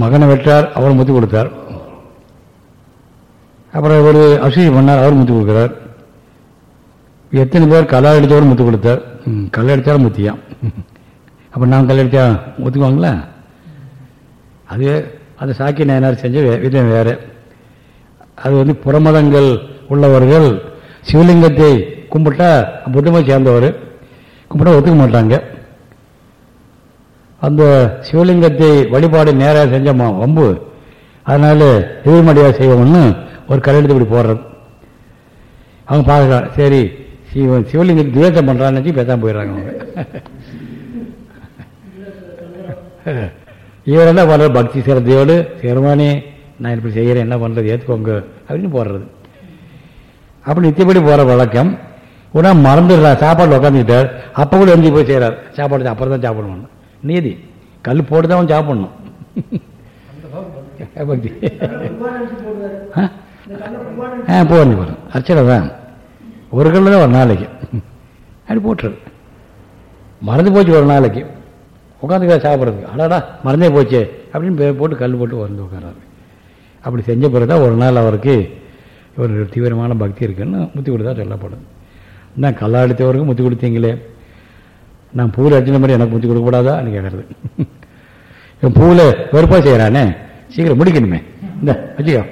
மகனை வெற்றார் அவர் முத்து கொடுத்தார். அப்புறம் இவர் அசூசி பண்ணார் அவர் முத்து கொடுக்குறார். எத்தனை பேர் கலா அடித்தவர் முத்து கொடுத்தார். கல் அடித்தாலும் முத்தியாம் அப்போ நான் கல் அடித்தா ஒத்துக்குவாங்களா? அது அது சாக்கிய நயனார் செஞ்ச விதம் வேறு. அது வந்து புறமதங்கள் உள்ளவர்கள் சிவலிங்கத்தை கும்பிட்டா புத்தமாக சேர்ந்தவர். கும்பிட்டா ஒத்துக்க மாட்டாங்க. அந்த சிவலிங்கத்தை வழிபாடு நேராக செஞ்சோமா வம்பு. அதனால எதிர்மடியாக செய்வோம்னு ஒரு கல்லெடுத்து இப்படி போடுறது. அவங்க பார்க்கலாம் சரி சிவ சிவலிங்கத்தை துவேஷம் பண்ணுறான்னு நினச்சி பேசாம போயிடுறாங்க அவங்க. இவர் என்ன பண்ணுறது பக்தி சிரத்தையோடு சிரமானே நான் இப்படி செய்கிறேன் என்ன பண்ணுறது ஏற்றுக்கோங்க அப்படின்னு போடுறது. அப்படி நித்தியப்படி போகிற வழக்கம். உடனே மறந்துடுறார் சாப்பாடு உட்காந்துக்கிட்டார் அப்போ கூட எழுந்து போய் செய்கிறார் சாப்பாடு அப்புறம் தான் சாப்பிடணும் நீதி. கல் போட்டு தான் அவன் சாப்பிடணும். பக்தி ஆ? போகணும் அர்ச்சனை தான் ஒரு கல்ல தான் ஒரு நாளைக்கு. அப்படி போட்டுரு. மறந்து போச்சு ஒரு நாளைக்கு. உட்காந்துக்க சாப்பிட்றதுக்கு. அடாடா மறந்தே போச்சு. அப்படின்னு பே- போட்டு கல் போட்டு வந்து உட்காராரு அப்படி செஞ்ச பிறகு தான் ஒரு நாள் அவருக்கு ஒரு தீவிரமான பக்தி இருக்குன்னு முத்தி கொடுத்தா சொல்லப்படுது. நான் கல்லாடித்தவருக்கு முத்தி கொடுத்தீங்களே. நான் பூவில் அடிச்ச மாதிரி எனக்கு முத்தி கொடுக்கக்கூடாதான்னு கேட்கறது இவன் பூவில் வெறுப்பாக செய்கிறானே சீக்கிரம் முடிக்கணுமே. இந்த வச்சுக்கோ.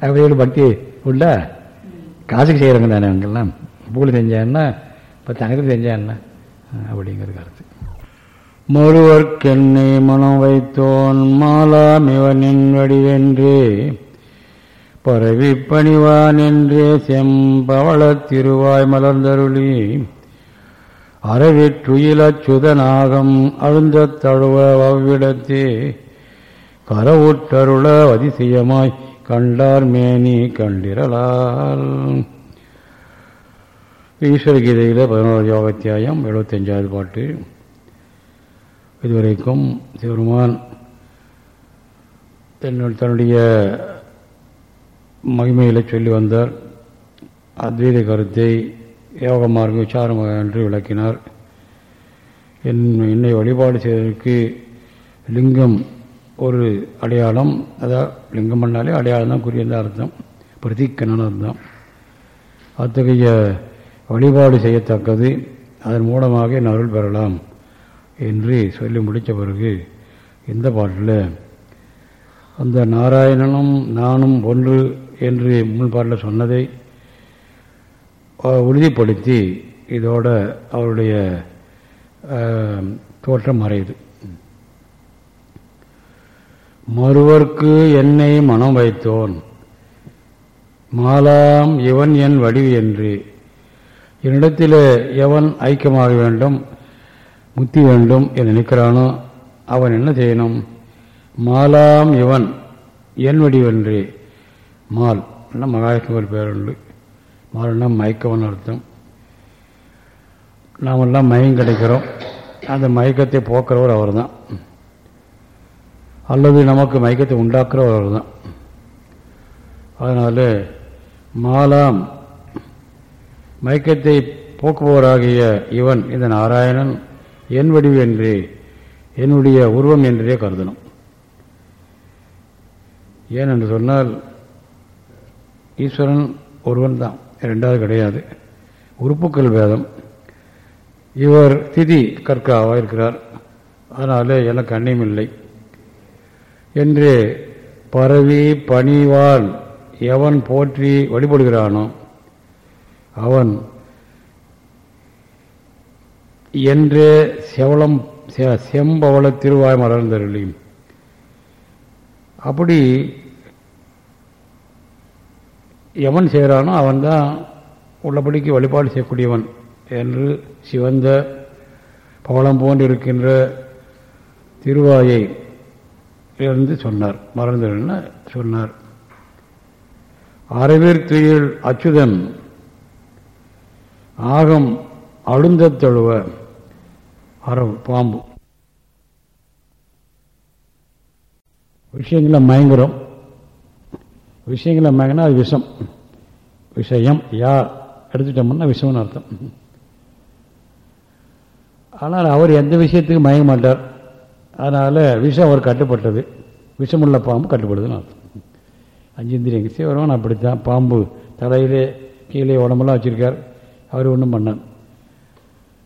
அப்படி ஒரு பக்தி உள்ள காசுக்கு செய்கிறவங்க தானே அவங்கெல்லாம் பூவில் செஞ்சான்னா இப்போ தங்கத்தில் செஞ்சான்னா அப்படிங்கிற கருத்து. மறுவர்க்கென்னை மனம் வைத்தோன் மாலாமிவனின் வடிவென்று பரவி பணிவான் என்றே செம்பவள திருவாய் மலர்ந்தருளி அறவிற்றுயிலச் சுதநாகம் அழுந்தத் தழுவ அவ்விடத்தே கரவுற்றருள அதிசயமாய் கண்டார் மேனி கண்டிரலால். ஈஸ்வர கீதையில் பதினோரு யோகாத்தியாயம் எழுபத்தஞ்சாவது பாட்டு. இதுவரைக்கும் சிவருமான் தன்னுடைய தன்னுடைய மகிமைகளை சொல்லி வந்தார். அத்வைத கருத்தை யோக மார்க்க விசாரம் என்று விளக்கினார். என் என்னை வழிபாடு செய்வதற்கு லிங்கம் ஒரு அடையாளம் அதாவது லிங்கம் பண்ணாலே அடையாளம் தான் குறியதான் அர்த்தம். பிரதிக்கணும்னு அர்த்தம். அத்தகைய வழிபாடு செய்யத்தக்கது அதன் மூலமாக நருள் அருள் பெறலாம் என்று சொல்லி முடித்த பிறகு இந்த பாட்டில் அந்த நாராயணனும் நானும் ஒன்று என்று முன்பாட்டில் சொன்னதை உறுதிப்படுத்தி இதோட அவருடைய தோற்றம் மறையுது. மறுவர்க்கு என்னை மனம் வைத்தோன். மாலாம் இவன் என் வடிவு என்று. என்னிடத்தில் எவன் ஐக்கியமாக வேண்டும் முத்தி வேண்டும் என்று நினைக்கிறானோ அவன் என்ன செய்யணும்? மாலாம் இவன் என் வடிவென்று மால் என்ன ஒரு பேர் உண்டு. மால்னா மயக்கவன் அர்த்தம். நாமெல்லாம் மயம் கிடைக்கிறோம். அந்த மயக்கத்தை போக்குறவர் அவர் தான் அல்லது நமக்கு மயக்கத்தை உண்டாக்குறவர் தான் அதனால் மாலாம் மயக்கத்தை போக்குபவராகிய இவன் இந்த நாராயணன் என் வடிவு என்று என்னுடைய உருவம் என்றே கருதணும். ஏனென்று சொன்னால் ஈஸ்வரன் ஒருவன் தான் ரெண்டாவது கிடையாது. உறுப்புக்கள் வேதம். இவர் திதி கற்காவாக இருக்கிறார் அதனால் எனக்கு அன்னியம் இல்லை. என்று பரவி பணிவால் எவன் போற்றி வழிபடுகிறானோ அவன் என்றே செவளம் செ- செம்பவள திருவாய் மலர்ந்தருளி அப்படி எவன் செய்கிறானோ அவன்தான் உள்ளபடிக்கு வழிபாடு செய்யக்கூடியவன் என்று சிவந்த பவளம் போன்று இருக்கின்ற திருவாயை இருந்து சொன்னார். மறந்துடுன்னு சொன்னார். அறவீர் துயில் அச்சுதன் ஆகம் அழுந்த தழுவ அறவு பாம்பு. விஷயங்களை மயங்குறோம். விஷயங்களை மயங்கினா அது விஷம். விஷயம் யா எடுத்துட்டோம்னா விஷம்னு அர்த்தம். ஆனால் அவர் எந்த விஷயத்துக்கு மயங்க மாட்டார். அதனால் விஷம் அவர் கட்டுப்பட்டது. விஷமுள்ள பாம்பு கட்டுப்படுதுன்னு அர்த்தம். அஞ்சிந்திரியங்க சிவரவன் அப்படித்தான். பாம்பு தலையிலே கீழே உடம்பெல்லாம் வச்சிருக்கார். அவர் ஒன்றும் பண்ணார்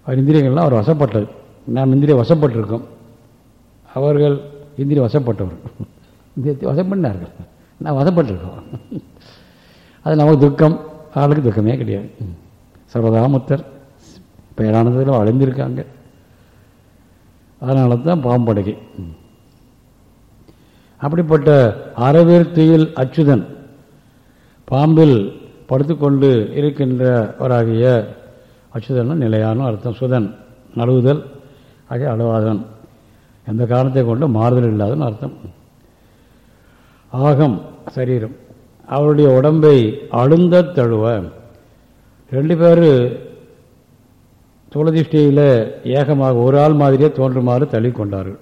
அவர் இந்திரியங்கள்லாம் அவர் வசப்பட்டது. நாம் இந்திரிய வசப்பட்டிருக்கோம். அவர்கள் இந்திரிய வசப்பட்டவர். இந்திரியத்தை வசம் நான் வசப்பட்டிருக்கோம். அது நமக்கு துக்கம். ஆளுக்கு துக்கமே கிடையாது. சர்வதாமுத்தர் பேரானதில் அழிந்திருக்காங்க. அதனால தான் பாம்படுகை. அப்படிப்பட்ட அறவீர்த்தியில் அச்சுதன் பாம்பில் படுத்துக்கொண்டு இருக்கின்றவராகிய அச்சுதன் நிலையான அர்த்தம் சுதன் நழுவுதல் ஆகிய அழுவாதன். எந்த காரணத்தை கொண்டு? மாறுதல் இல்லாதன்னு அர்த்தம். ஆகம் சரீரம். அவருடைய உடம்பை அழுந்த தழுவ ரெண்டு பேர் தோளதிஷ்டியில் ஏகமாக ஒரு ஆள் மாதிரியே தோன்றுமாறு தள்ளி கொண்டார்கள்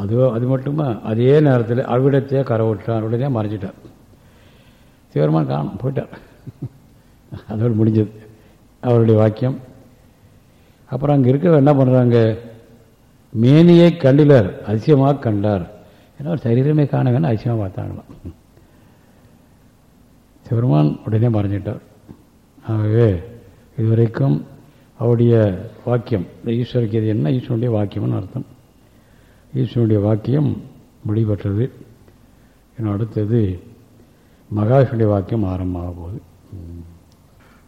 அது அது மட்டுமா? அதே நேரத்தில் அவ்விடத்தையே கரை விட்டான் உடனே மறைஞ்சிட்டார். சிவருமான் காணும் போயிட்டார். அதோடு முடிஞ்சது. அவருடைய வாக்கியம். அப்புறம் அங்கே இருக்கிற என்ன பண்ணுறாங்க மேனியை கண்டிலர் அதிசயமாக கண்டார். ஏன்னா ஒரு சரீரமே காண வேணும் அதிசயமாக பார்த்தாங்களாம். சிவருமான் உடனே மறைஞ்சிட்டார். ஆகவே இதுவரைக்கும் அவருடைய வாக்கியம் இந்த ஈஸ்வருக்கு இது என்ன? ஈஸ்வரனுடைய வாக்கியம்னு அர்த்தம். ஈஸ்வரனுடைய வாக்கியம் முடிபெற்றது இன்னும் அடுத்தது மகாவிஷ்ணுடைய வாக்கியம் ஆரம்பமாக போகுது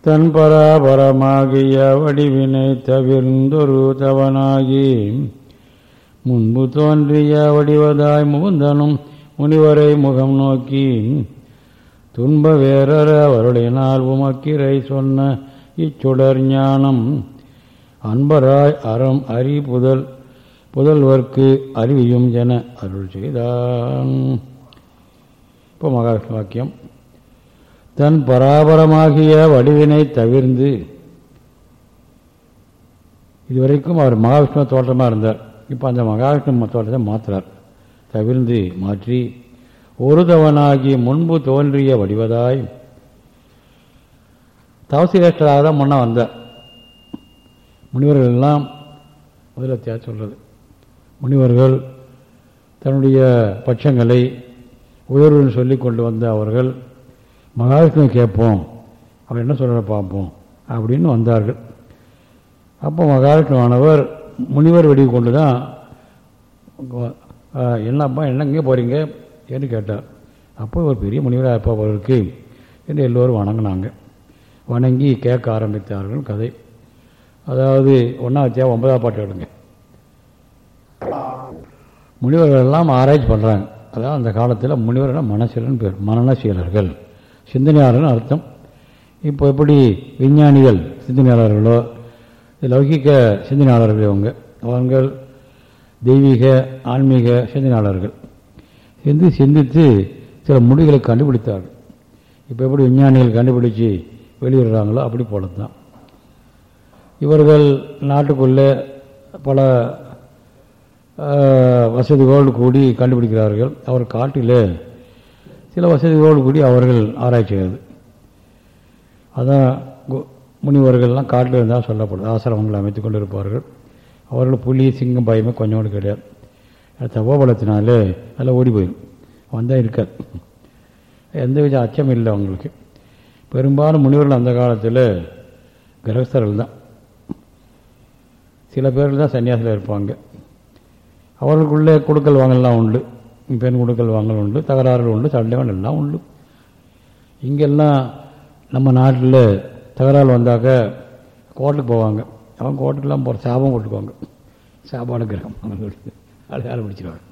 தன் பராபரமாகிய வடிவினை தவிர்ந்தொரு தவனாகி முன்பு தோன்றிய வடிவதாய் முகுந்தனும் முனிவரை முகம் நோக்கி துன்ப வேறற நாள் உமக்கிரை சொன்ன இச்சுடர் ஞானம். அன்பராய் அறம் அறி புதல் புதல்வர்க்கு அறிவியும் என அருள் செய்தான். இப்போ மகாவிஷ்ணு வாக்கியம். தன் பராபரமாகிய வடிவினை தவிர்ந்து இதுவரைக்கும் அவர் மகாவிஷ்ணு தோற்றமாக இருந்தார். இப்போ அந்த மகாவிஷ்ணு தோற்றத்தை மாற்றுறார் தவிர்ந்து மாற்றி ஒருதவனாகி முன்பு தோன்றிய வடிவதாய் தவசிரேஷ்டராக தான் முன்னே வந்தார் முனிவர்கள் எல்லாம் முதல்ல தே சொல்கிறது முனிவர்கள் தன்னுடைய பட்சங்களை உயர்வுன்னு சொல்லி கொண்டு வந்த அவர்கள் மகாவிஷ்ணுவை கேட்போம் அவர் என்ன சொல்கிற பார்ப்போம் அப்படின்னு வந்தார்கள். அப்போ மகாவிஷ்ணுவானவர் முனிவர் வெடி கொண்டு தான் என்னப்பா என்ன இங்கே போகிறீங்க என்று கேட்டார். அப்போ ஒரு பெரிய முனிவராக இருப்பா அவருக்கு என்று எல்லோரும் வணங்கினாங்க. வணங்கி கேட்க ஆரம்பித்தார்கள் கதை. அதாவது ஒன்றாவத்தியா ஒன்பதாம் பாட்டு எடுங்க முனிவர்கள் எல்லாம் ஆராய்ச்சி பண்ணுறாங்க அதாவது அந்த காலத்தில் முனிவர்கள் மனசீலன் பேர் மனநசீலர்கள் சிந்தனையாளர்னு அர்த்தம். இப்போ எப்படி விஞ்ஞானிகள் சிந்தனையாளர்களோ லௌகிக சிந்தனையாளர்கள் அவங்க அவங்கள் தெய்வீக ஆன்மீக சிந்தனையாளர்கள். சிந்தி சிந்தித்து சில முடிவுகளை கண்டுபிடித்தார்கள். இப்போ எப்படி விஞ்ஞானிகள் கண்டுபிடிச்சு வெளியிடுறாங்களோ அப்படி போல தான் இவர்கள் நாட்டுக்குள்ளே பல வசதிகளோடு கூடி கண்டுபிடிக்கிறார்கள். அவர் காட்டில் சில வசதிகளோடு கூடி அவர்கள் ஆராய்ச்சி செய்கிறது அதான் கு- முனிவர்கள்லாம் காட்டில் இருந்தால் சொல்லப்படுது. ஆசிரமங்களை அமைத்து கொண்டு இருப்பார்கள் அவர்கள் புலி சிங்கம் பயமே கூட கிடையாது. அது தவோபலத்தினாலே நல்லா ஓடி போயிடும் வந்தால் இருக்காது. எந்த வித அச்சம் இல்லை அவங்களுக்கு. பெரும்பாலும் முனிவர்கள் அந்த காலத்தில் கிரகஸ்தர்கள் தான். சில பேர்கள் தான் சன்னியாசில் இருப்பாங்க. அவர்களுக்குள்ளே கொடுக்கல் வாங்கலாம் உண்டு. பெண் கொடுக்கல் வாங்கல் உண்டு. தகராறுகள் உண்டு. சண்டைவன் எல்லாம் உண்டு. இங்கெல்லாம் நம்ம நாட்டில் தகராறு வந்தாக்க கோர்ட்டுக்கு போவாங்க. அவங்க கோர்ட்டுக்கெல்லாம் போகிற சாபம் போட்டுக்குவாங்க சாப்பாடு கிரகம். அவங்களுக்கு அழகால பிடிச்சிருவாங்க.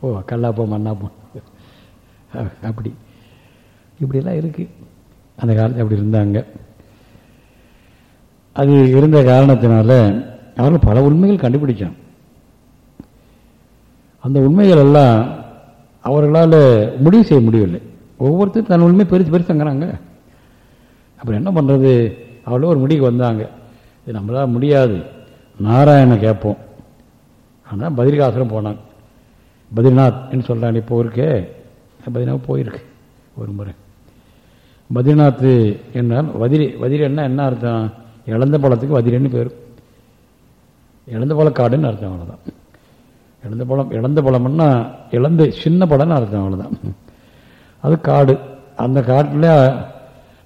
ஓ கல்லாப்போ மண்ணாப்போ அப்படி. இப்படியெல்லாம் இருக்குது அந்த காலத்தில் அப்படி இருந்தாங்க. அது இருந்த காரணத்தினால அவர்கள் பல உண்மைகள் கண்டுபிடிச்சாங்க அந்த உண்மைகள் எல்லாம் அவர்களால் முடிவு செய்ய முடியவில்லை. ஒவ்வொருத்தரும் தன் உண்மை பெருசு பெருசுங்கிறாங்க. அப்புறம் என்ன பண்ணுறது அவ்வளோ ஒரு முடிவுக்கு வந்தாங்க. இது நம்மளால் முடியாது. நாராயணை கேட்போம். ஆனால் பதிரிகாசுரம் போனாங்க பத்ரிநாத் என்று சொல்கிறாங்க இப்போ இருக்கே பத்ரிநாத் போயிருக்கு. ஒரு முறை. பத்ரிநாத் என்றால் வதிரி வதிரன்னா என்ன அர்த்தம்? இழந்த பழத்துக்கு வதிரின்னு பேர். இழந்த பழக்காடுன்னு அர்த்தம் அவ்வளோதான் இழந்த பழம் இழந்த பழம்னா இழந்த சின்ன பழம்னு அர்த்தம் அவ்வளோதான் அது காடு. அந்த காட்டில்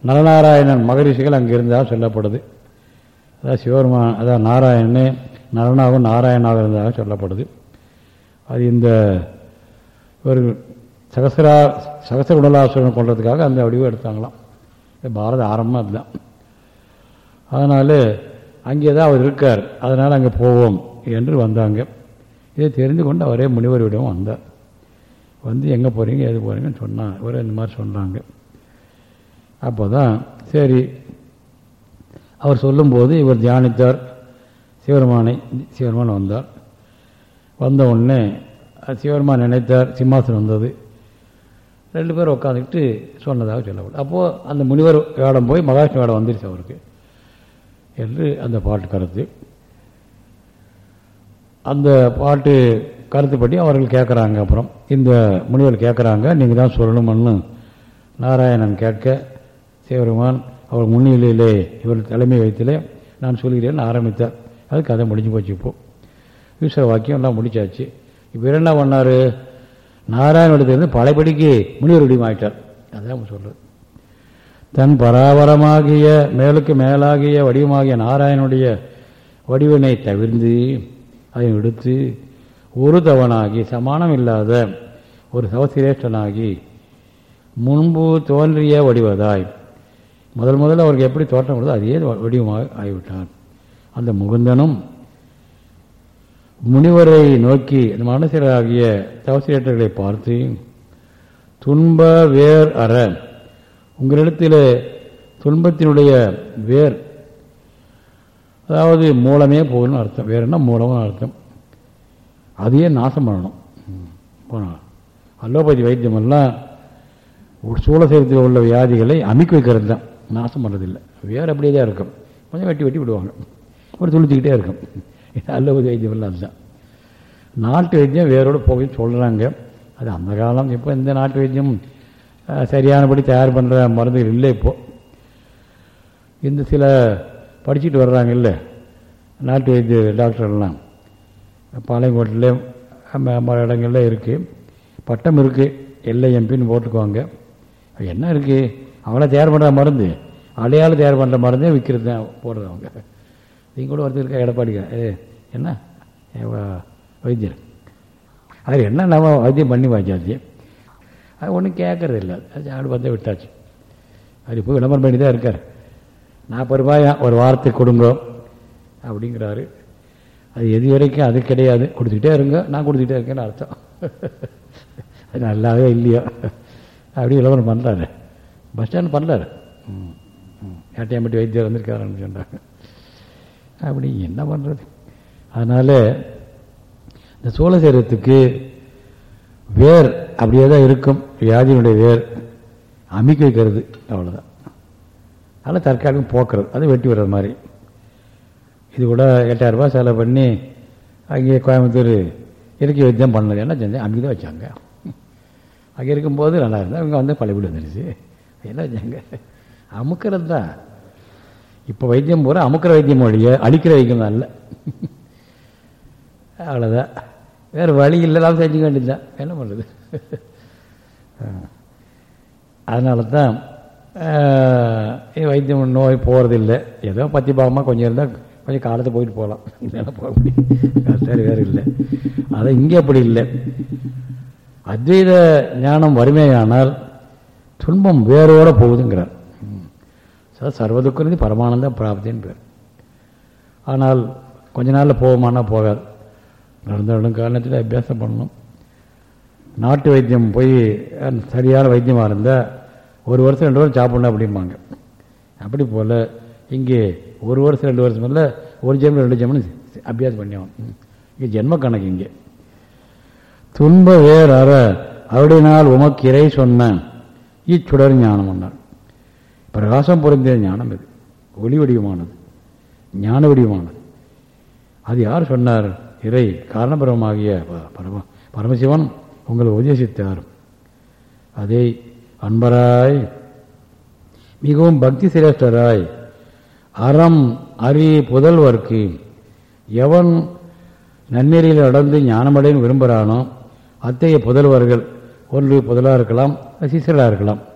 நரநாராயணன் மகரிஷிகள் அங்கே இருந்தால் சொல்லப்படுது. அதாவது சிவருமா அதாவது நாராயணனே நரனாகவும் நாராயணாக இருந்ததாக சொல்லப்படுது. அது இந்த ஒரு சகசரா சகசர உடலாசுரன் கொள்றதுக்காக அந்த வடிவம் எடுத்தாங்களாம். பாரத ஆரம்பம் அதுதான். அதனால் அங்கே தான் அவர் இருக்கார். அதனால் அங்கே போவோம் என்று வந்தாங்க. இதை தெரிந்து கொண்டு அவரே முனிவரிடம் வந்தார். வந்து எங்கே போகிறீங்க எது போகிறீங்கன்னு சொன்னார். இவரே இந்த மாதிரி சொன்னாங்க அப்போ தான் சரி. அவர் சொல்லும்போது இவர் தியானித்தார். சிவருமானை சிவருமான் வந்தார். வந்த உடனே சிவருமான் நினைத்தார். சிம்மாசனம் வந்தது. ரெண்டு பேரும் உட்காந்துக்கிட்டு சொன்னதாக சொல்லப்படும். அப்போது அந்த முனிவர் வேடம் போய் மகாவிஷ்ணு வேடம் வந்துருச்சு அவருக்கு. என்று அந்த பாட்டு கருத்து. அந்த பாட்டு கருத்துப்படி அவர்கள் கேட்குறாங்க அப்புறம். இந்த முனிவர் கேட்குறாங்க நீங்கள் தான் சொல்லணும்னு நாராயணன் கேட்க சிவருமான் அவர் முன்னிலையிலே இவர் தலைமை வைத்திலே நான் சொல்கிறேன் ஆரம்பித்தார். அது கதை முடிஞ்சு போச்சு இப்போது ஈஸ்வர வாக்கியம் எல்லாம் முடிச்சாச்சு. இப்போ என்ன பண்ணார்? நாராயணத்திலிருந்து பழையபடிக்கு முனிவர் வடிவமாயிட்டார் அதான் சொல்றது தன் பராபரமாகிய மேலுக்கு மேலாகிய வடிவமாகிய நாராயணனுடைய வடிவினை தவிர்ந்து அதை எடுத்து ஒரு தவனாகி சமானம் இல்லாத ஒரு சவசிரேஷ்டனாகி முன்பு தோன்றிய வடிவதாய் முதல் முதல்ல அவருக்கு எப்படி தோற்றம் கொடுத்தோ அதே வடிவமாக ஆகிவிட்டான். அந்த முகுந்தனும் முனிவரை நோக்கி அந்த மனசராகிய தவசிரேட்டர்களை பார்த்து துன்ப வேர் அற உங்களிடத்தில் துன்பத்தினுடைய வேர் அதாவது மூலமே போகணும்னு அர்த்தம். வேறுனா மூலம்னு அர்த்தம். அதையே நாசம் பண்ணணும். போனால் அலோபதி வைத்தியமெல்லாம் ஒரு சூழசேரத்தில் உள்ள வியாதிகளை அமைக்க வைக்கிறது தான். நாசம் பண்ணுறதில்லை வேறு அப்படியே தான் இருக்கும். கொஞ்சம் வெட்டி வெட்டி விடுவாங்க. ஒரு துளிச்சிக்கிட்டே இருக்கும். <laughs> அலோபதி வைத்தியமெல்லாம் அதுதான். நாட்டு வைத்தியம் வேரோடு போய் சொல்கிறாங்க அது அந்த காலம் இப்போ இந்த நாட்டு வைத்தியம் சரியானபடி தயார் பண்ணுற மருந்துகள் இல்லை இப்போது இந்த சில படிச்சுட்டு வர்றாங்கல்ல நாட்டு வைத்திய டாக்டர்லாம் பாளையங்கோட்டில் மற்ற இடங்களில் இருக்குது பட்டம் இருக்குது எல்ஐஎம்பின்னு போட்டுக்குவாங்க. என்ன இருக்குது அவளை தயார் பண்ணுற மருந்து. அடையாளம் தயார் பண்ணுற மருந்தே விற்கிறது தான் போடுறது அவங்க நீங்கள் கூட ஒருத்தர் இருக்கா எடப்பாடிக்கா ஏ என்ன? ஏ, வைத்தியர். அது என்ன நம்ம வைத்தியம் பண்ணி வாச்சாச்சு அது ஒன்றும் கேட்கறது இல்லை. அது ஆடு பார்த்தே விட்டாச்சு. அது போய் விளம்பரம் பண்ணி தான் இருக்கார். நாற்பது ரூபாய் ஒரு வாரத்துக்கு கொடுங்க அப்படிங்கிறாரு. அது எது வரைக்கும் அது கிடையாது. கொடுத்துக்கிட்டே இருங்க. நான் கொடுத்துக்கிட்டே இருக்கேன்னு அர்த்தம். அது நல்லாவே இல்லையோ? அப்படி விளம்பரம் பண்ணுறாரு பஸ் ஸ்டாண்ட் பண்ணலாரு ஏட்டையம்பட்டி வைத்தியர் வந்திருக்காருன்னு சொன்னாங்க. அப்படி என்ன பண்ணுறது அதனால் இந்த சோழசேரத்துக்கு வேர் அப்படியே தான் இருக்கும். வியாதியினுடைய வேர் அமைக்க வைக்கிறது அவ்வளோதான் அதனால் தற்காலிகம் போக்குறது அது வெட்டி விடுறது மாதிரி. இது கூட எட்டாயிரம் ரூபாய் செலவு பண்ணி அங்கே கோயம்புத்தூர் இயற்கை வைத்தியம் பண்ணது. என்ன செஞ்சேன்? அங்கே தான் வச்சாங்க. அங்கே இருக்கும்போது நல்லா இருந்தால் இவங்க வந்து பழையபடி வந்துருச்சு. என்ன வச்சாங்க? அமுக்கிறது தான் இப்போ வைத்தியம் பூரா அமுக்கிற வைத்தியம் ஒழிய அழிக்கிற வைத்தியம் தான் இல்லை. அவ்வளோதான் வேறு வழி இல்லைனாலும் செஞ்சுக்க வேண்டியதுதான் என்ன பண்ணுறது அதனால தான் வைத்தியம் நோய் போகிறதில்லை ஏதோ பத்தி பாவமாக கொஞ்சம் இருந்தால் கொஞ்சம் காலத்தை போயிட்டு போகலாம் இல்லைன்னா போக முடியும் சரி வேறு இல்லை. அதை இங்கே அப்படி இல்லை. அத்வைத ஞானம் வறுமையானால் துன்பம் வேரோட போகுதுங்கிறார். சார் சர்வதுக்குறது பரமானந்த பிராப்தின்னு பேர். ஆனால் கொஞ்ச நாளில் போகுமானா போகாது. நடந்தாலும் காரணத்தில் அபியாசம் பண்ணணும். நாட்டு வைத்தியம் போய் சரியான வைத்தியமாக இருந்தால் ஒரு வருஷம் ரெண்டு வருஷம் சாப்பிடணும் அப்படிம்பாங்க. அப்படி போல் இங்கே ஒரு வருஷம் ரெண்டு வருஷம் இல்லை ஒரு ஜென்மம் ரெண்டு ஜென்மம் அபியாசம் பண்ணியாகும் இங்கே ஜென்ம கணக்கு இங்கே. துன்ப வேறு அற அவடினால் உமக்கு இறை சொன்ன இச்சுடர் ஞானம் ஒன்றான் பிரகாசம் பொருந்திய ஞானம் இது. ஒளி வடிவமானது. ஞான வடிவமானது. அது யார் சொன்னார்? இறை காரணபரமாகிய ப- பரம பரமசிவன் உங்களை உபதேசித்தார். அதை அன்பராய் மிகவும் பக்தி சிரேஷ்டராய் அறம் அறி புதல்வர்க்கு எவன் நன்னெறியில் நடந்து ஞானமடையும் விரும்புகிறானோ அத்தகைய புதல்வர்கள் ஒன்று புதலாக இருக்கலாம் சிசியராக இருக்கலாம்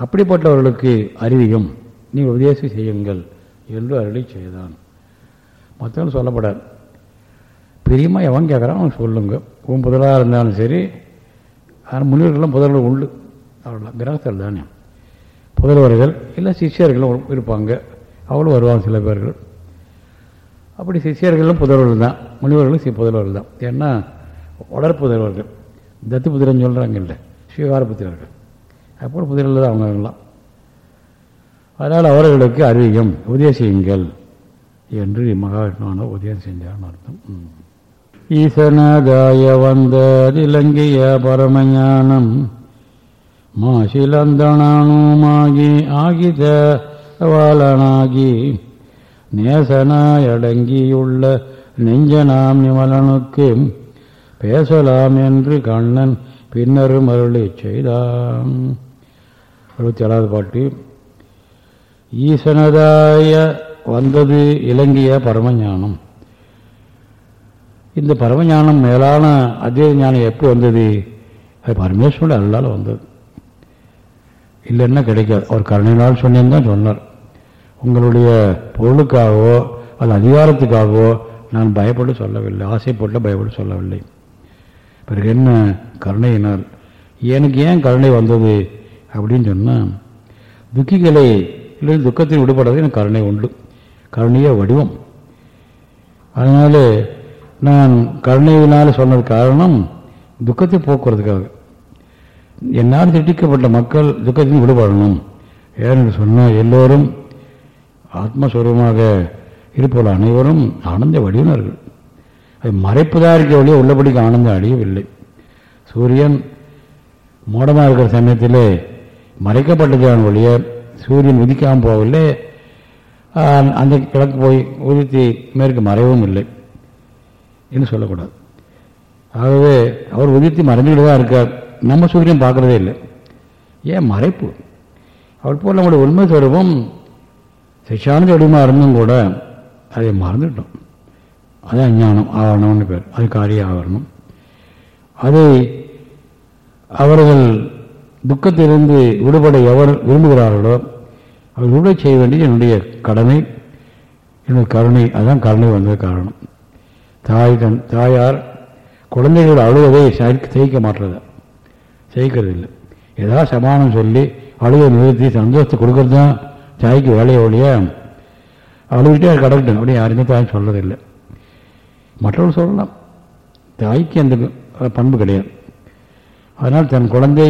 அப்படிப்பட்டவர்களுக்கு அறிவியும். நீ உபதேசம் செய்யுங்கள் என்று அருளை செய்தான். மற்றவங்க சொல்லப்படாது. பிரியமா எவன் கேட்குறான் அவன் சொல்லுங்க. உன் புதலாக இருந்தாலும் சரி ஆனால் முனிவர்களும் புதல்வர் உண்டு. அவர்களாம் கிரகத்தில் தானே. புதல்வர்கள் இல்லை சிஷியர்களும் இருப்பாங்க. அவளும் வருவாங்க சில பேர்கள். அப்படி சிஷ்யர்களும் புதல்வர்கள் தான். முனிவர்களும் சி புதல்வர்கள் தான். ஏன்னா உடற் தத்து புத்திரன் சொல்கிறாங்க இல்லை ஸ்வீகார புத்திரர்கள். அப்புறம் புதிரில் தான் அவங்க அதனால் அவர்களுக்கு அறிவியம் உதயசியுங்கள் என்று மகாவிஷ்ணுவான உதயம் செஞ்சார்னு அர்த்தம். ம். வந்த இலங்கைய பரமஞானம் மாசிலந்தனானுமாகி ஆகித வாலனாகி நேசனாயடங்கியுள்ள நெஞ்சனாம் நிமலனுக்கு பேசலாம் என்று கண்ணன் பின்னரும் அருளை செய்தான். அறுபத்தி ஏழாவது பாட்டு. ஈசனதாய வந்தது இலங்கைய பரமஞானம். இந்த பரமஞானம் மேலான அத்வைத ஞானம் எப்போ வந்தது? அது பரமேஸ்வரன் அல்லால் வந்தது. இல்லைன்னா கிடைக்காது. அவர் கருணையினால் சொன்னேன்னு தான் சொன்னார். உங்களுடைய பொருளுக்காகவோ அது அதிகாரத்துக்காகவோ நான் பயப்பட்டு சொல்லவில்லை. ஆசைப்பட்டு பயப்பட்டு சொல்லவில்லை. பிறகு என்ன கருணையினால்? எனக்கு ஏன் கருணை வந்தது? அப்படின்னு சொன்னால் துக்கிகளை இல்லை துக்கத்தில் விடுபடாத எனக்கு கருணை உண்டு. கருணைய வடிவம். அதனால் நான் கருணையினால் சொன்னது காரணம் துக்கத்தை போக்குறதுக்காக. என்னால் திட்டிக்கப்பட்ட மக்கள் துக்கத்தில் விடுபடணும். ஏன்னு சொன்னால் எல்லோரும் ஆத்மஸ்வரூபமாக இருப்பவர்கள் அனைவரும் ஆனந்த வடிவினர்கள். அது மறைப்புதான் இருக்க வழியே உள்ளபடிக்கு ஆனந்தம் அடையவில்லை சூரியன் மோடமாக இருக்கிற சமயத்தில் மறைக்கப்பட்டதான் ஒழிய சூரியன் உதிக்காமல் போகவில்லை. அந்த கிழக்கு போய் உதித்து மேற்கு மறையவும் இல்லை என்று சொல்லக்கூடாது. ஆகவே அவர் உதித்து மறைஞ்சுக்கிட்டு தான் இருக்கார். நம்ம சூரியன் பார்க்குறதே இல்லை. ஏன் மறைப்பு? அவர் போல் நம்மளுடைய உண்மை சுரூபம் சிஷானந்த வடிவமாக இருந்தும் கூட அதை மறந்துட்டோம். அது அஞ்ஞானம் ஆவரணம்னு பேர். அது காரிய ஆவரணம் அதை அவர்கள் துக்கத்திலிருந்து விடுபட எவர் விரும்புகிறார்களோ அவர் விடுபட செய்ய வேண்டியது என்னுடைய கடமை. என்னுடைய கருணை அதுதான் கருணை வந்தது காரணம். தாய் தன் தாயார் குழந்தைகள் அழுவதை சகிக்க மாட்டுறது சகிக்கிறது இல்லை ஏதாவது சமானம் சொல்லி அழுவை நிறுத்தி சந்தோஷத்தை கொடுக்கறது? தான் தாய்க்கு வேலையை ஒழிய அழுவிட்டே கடக்கட்டும். அப்படின்னு யாருமே தாய் சொல்கிறதில்லை மற்றவர்கள் சொல்லலாம். தாய்க்கு அந்த பண்பு கிடையாது. அதனால் தன் குழந்தை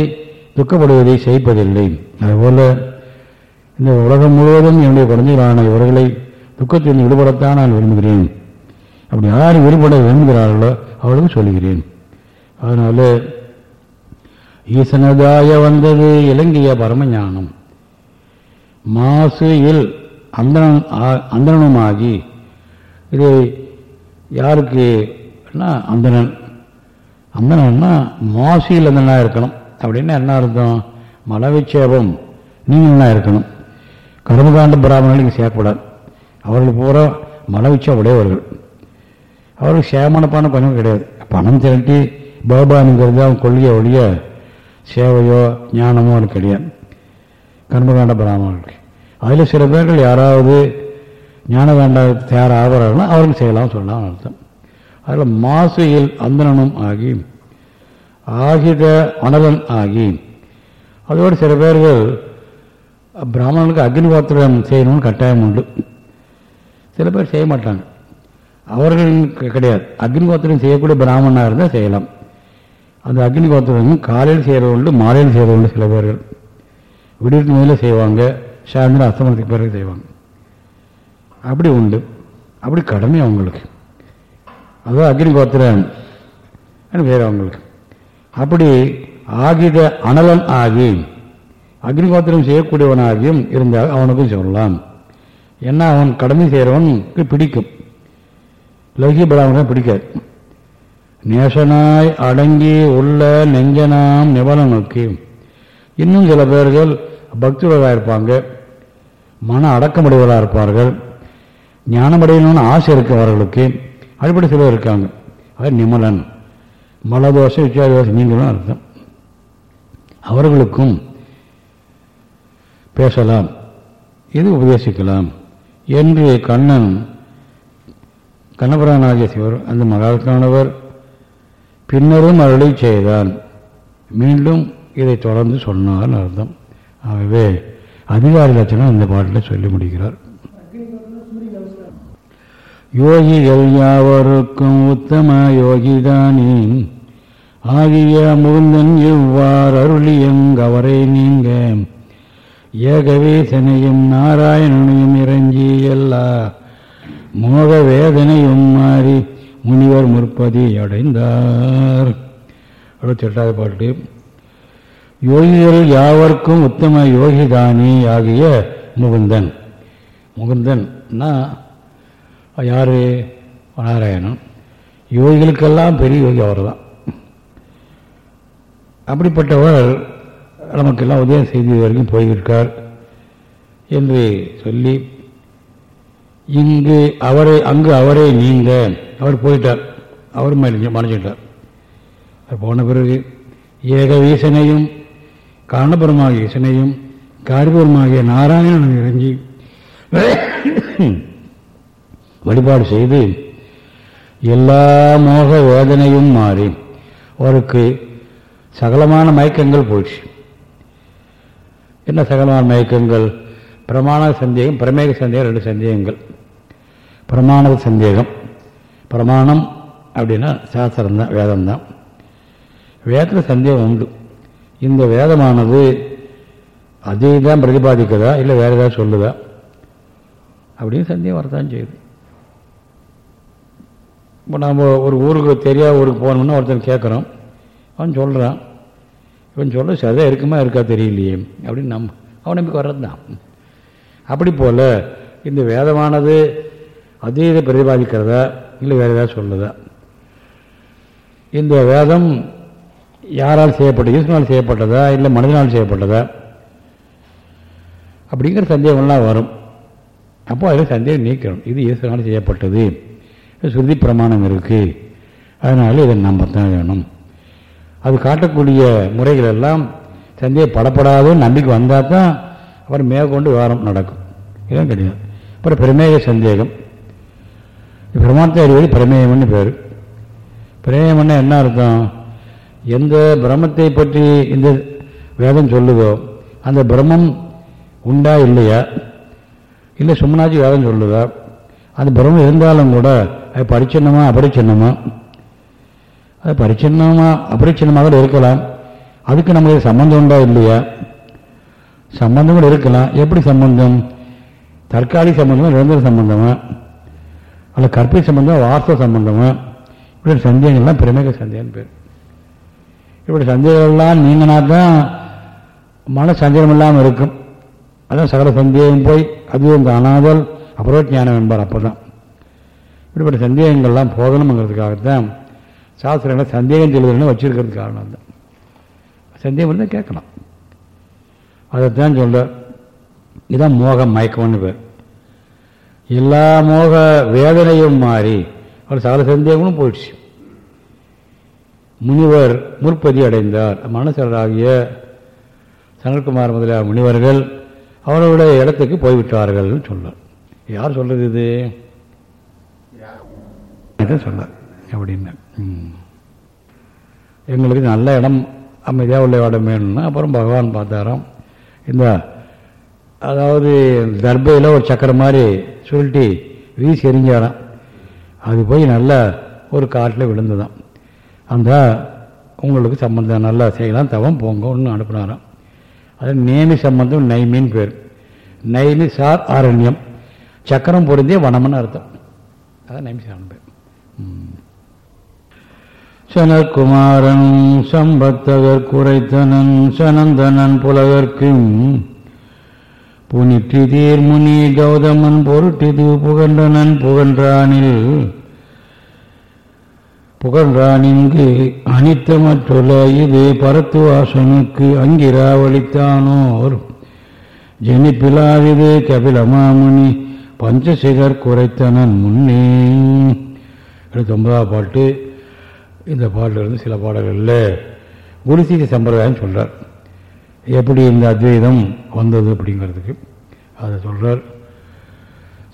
துக்கப்படுவதை செய்ப்பதில்லை. அதுபோல இந்த உலகம் முழுவதும் என்னுடைய குழந்தைகளான இவர்களை துக்கத்தில் விடுபடத்தான் நான் விரும்புகிறேன். அப்படி யார் விடுபட விரும்புகிறார்களோ அவர்களுக்கு சொல்லுகிறேன். அதனால ஈசனதாய வந்தது இலங்கைய பரமஞானம். மாசு இல் அந்தனம் அந்தனனுமாகி இது யாருக்கு அந்தணன் அந்தனன்னா மாசியில் அந்தனாக இருக்கணும். அப்படின்னா என்ன அர்த்தம்? மலவிச்சேபம். நீங்களாக இருக்கணும். கர்மகாண்ட பிராமணர்கள் இங்கே சேர்க்கப்படாது. அவர்கள் பூரா மலவிச்சா உடையவர்கள். அவருக்கு சேமான பணம் கொஞ்சம் கிடையாது. பணம் திரட்டி பகபானுங்கிறது அவன் கொள்கையை ஒழிய சேவையோ ஞானமோ அவனுக்கு கிடையாது. கர்மகாண்ட பிராமணர்களுக்கு அதில் சில பேர்கள் யாராவது ஞான வேண்ட தயார் ஆகிறார்கள்னா அவர்கள் செய்யலாம் சொல்லலாம் அர்த்தம். அதில் மாசையில் அந்தனனும் ஆகி ஆகித அனலன் ஆகி. அதோடு சில பேர்கள் பிராமணனுக்கு அக்னிஹோத்திரம் செய்யணும்னு கட்டாயம் உண்டு. சில பேர் செய்ய மாட்டாங்க. அவர்கள் கிடையாது. அக்னிஹோத்திரம் செய்யக்கூடிய பிராமணனாக இருந்தால் செய்யலாம். அந்த அக்னிஹோத்திரம் காலையில் செய்கிறது உண்டு மாலையில் செய்கிறது உண்டு சில பேர்கள். விடியற்கு முதல்ல செய்வாங்க சாயந்தரம் அஸ்தமனத்துக்கு பிறகு செய்வாங்க. அப்படி உண்டு. அப்படி கடமை அவங்களுக்கு. அதுதான் அக்னிகோத்திரம் வேறு அவங்களுக்கு. அப்படி ஆகித அனலன் ஆகி அக்னிகோத்திரம் செய்யக்கூடியவனாகியும் இருந்தால் அவனுக்கும் சொல்லலாம் ஏன்னா அவன் கடமை செய்கிறவனுக்கு பிடிக்கும். லௌகிய பிராமணன் பிடிக்காது. நேசனாய் அடங்கி உள்ள நெஞ்சனாம் நிபலனுக்கு இன்னும் சில பேர்கள் பக்தியுள்ளதாக இருப்பாங்க மன அடக்கமுடையவர்களாக இருப்பார்கள் ஞானமடையணும்னு ஆசை இருக்கு அவர்களுக்கு அடிப்படை சிலர் இருக்காங்க. அது நிமலன். மலதோஷம் வித்தியாதோஷம் நீங்களும் அர்த்தம். அவர்களுக்கும் பேசலாம் இது உபதேசிக்கலாம் என்று கண்ணன் கண்ணபுரானாகிய சிவர் அந்த மகாத்மானவர் பின்னரும் அருளை செய்தான். மீண்டும் இதை தொடர்ந்து சொன்னார் அர்த்தம். ஆகவே அதிகார லட்சணம் இந்த பாட்டில் சொல்லி முடிக்கிறார். யோகிகள் யாவருக்கும் உத்தம யோகிதானேன் ஆகிய முகுந்தன் இவ்வாறு அருளியங்கவரை நீங்க? ஏகவேசனையும் நாராயணனையும் இறங்கி எல்லா மோக வேதனையும் மாறி முனிவர் முற்பதி அடைந்தார். அறுபத்தி எட்டாவது பாட்டு. யோகிகள் யாவர்க்கும் உத்தம யோகிதானி ஆகிய முகுந்தன். முகுந்தன்னா யார்? நாராயணன். யோகிகளுக்கெல்லாம் பெரிய யோகி அவர் தான் அப்படிப்பட்டவர் நமக்கெல்லாம் உதயம் செய்தி வரைக்கும் போயிருக்கார் என்று சொல்லி இங்கு அவரை அங்கு அவரை நீங்க அவர் போயிட்டார். அவர் மறைஞ்சிட்டார். அவர் போன பிறகு ஏக ஈசனையும் காரணபுரமாகிய ஈசனையும் காரிபுரமாகிய நாராயணன் இறங்கி வழிபாடு செய்து எல்லா மோக வேதனையும் மாறி அவருக்கு சகலமான மயக்கங்கள் போயிடுச்சு. என்ன சகலமான மயக்கங்கள்? பிரமாண சந்தேகம் பிரமேக சந்தேகம் ரெண்டு சந்தேகங்கள். பிரமாண சந்தேகம். பிரமாணம் அப்படின்னா சாஸ்திரம் தான் வேதம் தான். வேதத்தில் சந்தேகம் உண்டு. இந்த வேதமானது அதே தான் பிரதிபாதிக்குதா? இல்லை வேறு ஏதாவது சொல்லுதா? அப்படின்னு சந்தேகம் வரத்தான் செய்யுது. இப்போ நம்ம ஒரு ஊருக்கு தெரியாத ஊருக்கு போகணும்னா ஒருத்தன் கேட்குறோம் அவன் சொல்கிறான் இவன் சொல்ல சரியாக இருக்குமா இருக்கா தெரியலையே. அப்படின்னு நம் அவன் நம்பிக்கை வர்றது தான் அப்படி போல் இந்த வேதமானது அதே இதை பிரதிபாதிக்கிறதா? இல்லை வேறு ஏதாவது சொல்லுதா? இந்த வேதம் யாரால் செய்யப்பட்டது ஈஸ்வனால் செய்யப்பட்டதா? இல்லை மனிதனால் செய்யப்பட்டதா? அப்படிங்கிற சந்தேகம்லாம் வரும். அப்போ அதில் சந்தேகம் நீக்கணும். இது ஈஸ்வரனால் செய்யப்பட்டது. சுருதி பிரமாணம் இருக்குது அதனால இதை நம்பத்தான் வேணும். அது காட்டக்கூடிய முறைகள் எல்லாம் சந்தேகப்படப்படாத நம்பிக்கை வந்தால் தான் அப்புறம் மேற்கொண்டு விவகாரம் நடக்கும். இதுதான் கிடையாது அப்புறம் பிரமேக சந்தேகம். பிரமாத்த அறிவது பிரமேயம்னு பேர். பிரமேயம்னா என்ன அர்த்தம்? எந்த பிரம்மத்தை பற்றி இந்த வேதம் சொல்லுதோ அந்த பிரம்மம் உண்டா இல்லையா? இல்லை சும்மனாச்சு வேதம் சொல்லுதா? அந்த பிரம்மம் இருந்தாலும் கூட அது பரிச்சின்னமா அபரிச்சின்னமா? அது பரிச்சின்னமாக அபரிச்சின்னமாக இருக்கலாம். அதுக்கு நம்மளுக்கு சம்பந்தம் உண்டா இல்லையா? சம்பந்தம் கூட இருக்கலாம். எப்படி சம்பந்தம்? தற்காலிக சம்பந்தமா நிரந்தர சம்பந்தமா? அல்ல கற்பை சம்பந்தமா வாஸ்தவ சம்பந்தமா? இப்படி சந்தேகங்கள்லாம் பிரமேக சந்தேகம் பேர். இப்படி சந்தேகங்கள்லாம் நீங்கினா தான் மன சந்தேகம் இல்லாமல் இருக்கும். அதான் சகல சந்தேகம் போய் அதுவும் இந்த அப்புறம் ஞானம் என்பார் அப்போ தான் இப்படிப்பட்ட சந்தேகங்கள்லாம் போகணுங்கிறதுக்காகத்தான் சாஸ்திரங்களை சந்தேகம் சொல்லுதுன்னு வச்சிருக்கிறது காரணம் தான் சந்தேகம் இருந்தால் கேட்கலாம். அதைத்தான் சொல்ல இதான் மோகம் மயக்கம்னு பேர். எல்லா மோக வேதனையும் மாறி அவர் சகல சந்தேகமும் போயிடுச்சு. முனிவர் முற்பதி அடைந்தார். மனசராகிய சனல்குமார் முதலிய முனிவர்கள் அவர்களுடைய இடத்துக்கு போய்விட்டார்கள் சொன்னார். யார் சொல்றது இது? சொன்னார். அப்படின்னு. எங்களுக்கு நல்ல இடம் அமைதியாக உள்ள இடம் வேணும்னா அப்புறம் பகவான் பார்த்தாராம். இந்த அதாவது தர்பையில் ஒரு சக்கரம் மாதிரி சுருட்டி வீசி எரிஞ்சாராம் அது போய் நல்ல ஒரு காட்டில் விழுந்துதான் அந்த உங்களுக்கு சம்பந்தம் நல்லா செய்யலாம் தவம் போங்க ஒன்று அனுப்புனாராம். அது நேமி சம்பந்தம் நைமின்னு பேர். நைமி சார் ஆரண்யம் சக்கரம் பொருந்திய வனம்னு அர்த்தம். அதான் நைமி சார் பேர். ம். சனற்குமாரன் சம்பத்தகர் குறைத்தனன் சனந்தனன் புலகர்க்கும் புனிற்றி தீர்முனி கௌதமன் பொருட்டிது புகன்றனன் புகன்றானில். புகன்றானிங்கு அனித்தமற்றுள்ள இது பரத்துவாசனுக்கு அங்கிராவளித்தானோர் ஜெனிப்பிலாவிது கபிலமாமுனி பஞ்சசிகர் குறைத்தனன் முன்னே. அடுத்து பாட்டு. இந்த பாடலிருந்து சில பாடல்களில் குருசீக சம்பிரதாயம் சொல்கிறார் எப்படி இந்த அத்வைதம் வந்தது அப்படிங்கிறதுக்கு அதை சொல்கிறார்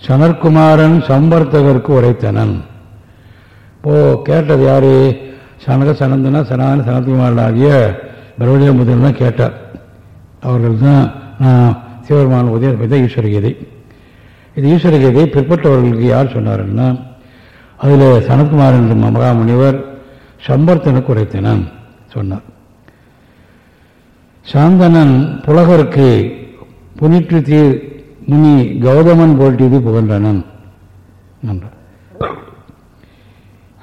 சனற்குமாரன் சம்பர்த்தகருக்கு உரைத்தனன். இப்போ கேட்டது யாரு? சனக சனந்தனா சனாதன சனத்குமாரன் ஆகிய பிரபஞ்ச முதல் தான் கேட்டார். அவர்கள் தான் நான் சிவபெருமான உதயம் தான் ஈஸ்வர கீதை. இது ஈஸ்வர கீதை பிற்பட்டவர்களுக்கு யார் சொன்னார்ன்னா அதில் சனத்குமார் என்ற மகாமுனிவர் சம்பர்த்தனை உரைத்தனன் சொன்னார். சாந்தனன் புலகருக்கு புனிற்று தீர் முனி கௌதமன் போட்டியது புகழ்ந்தனன் என்றார்.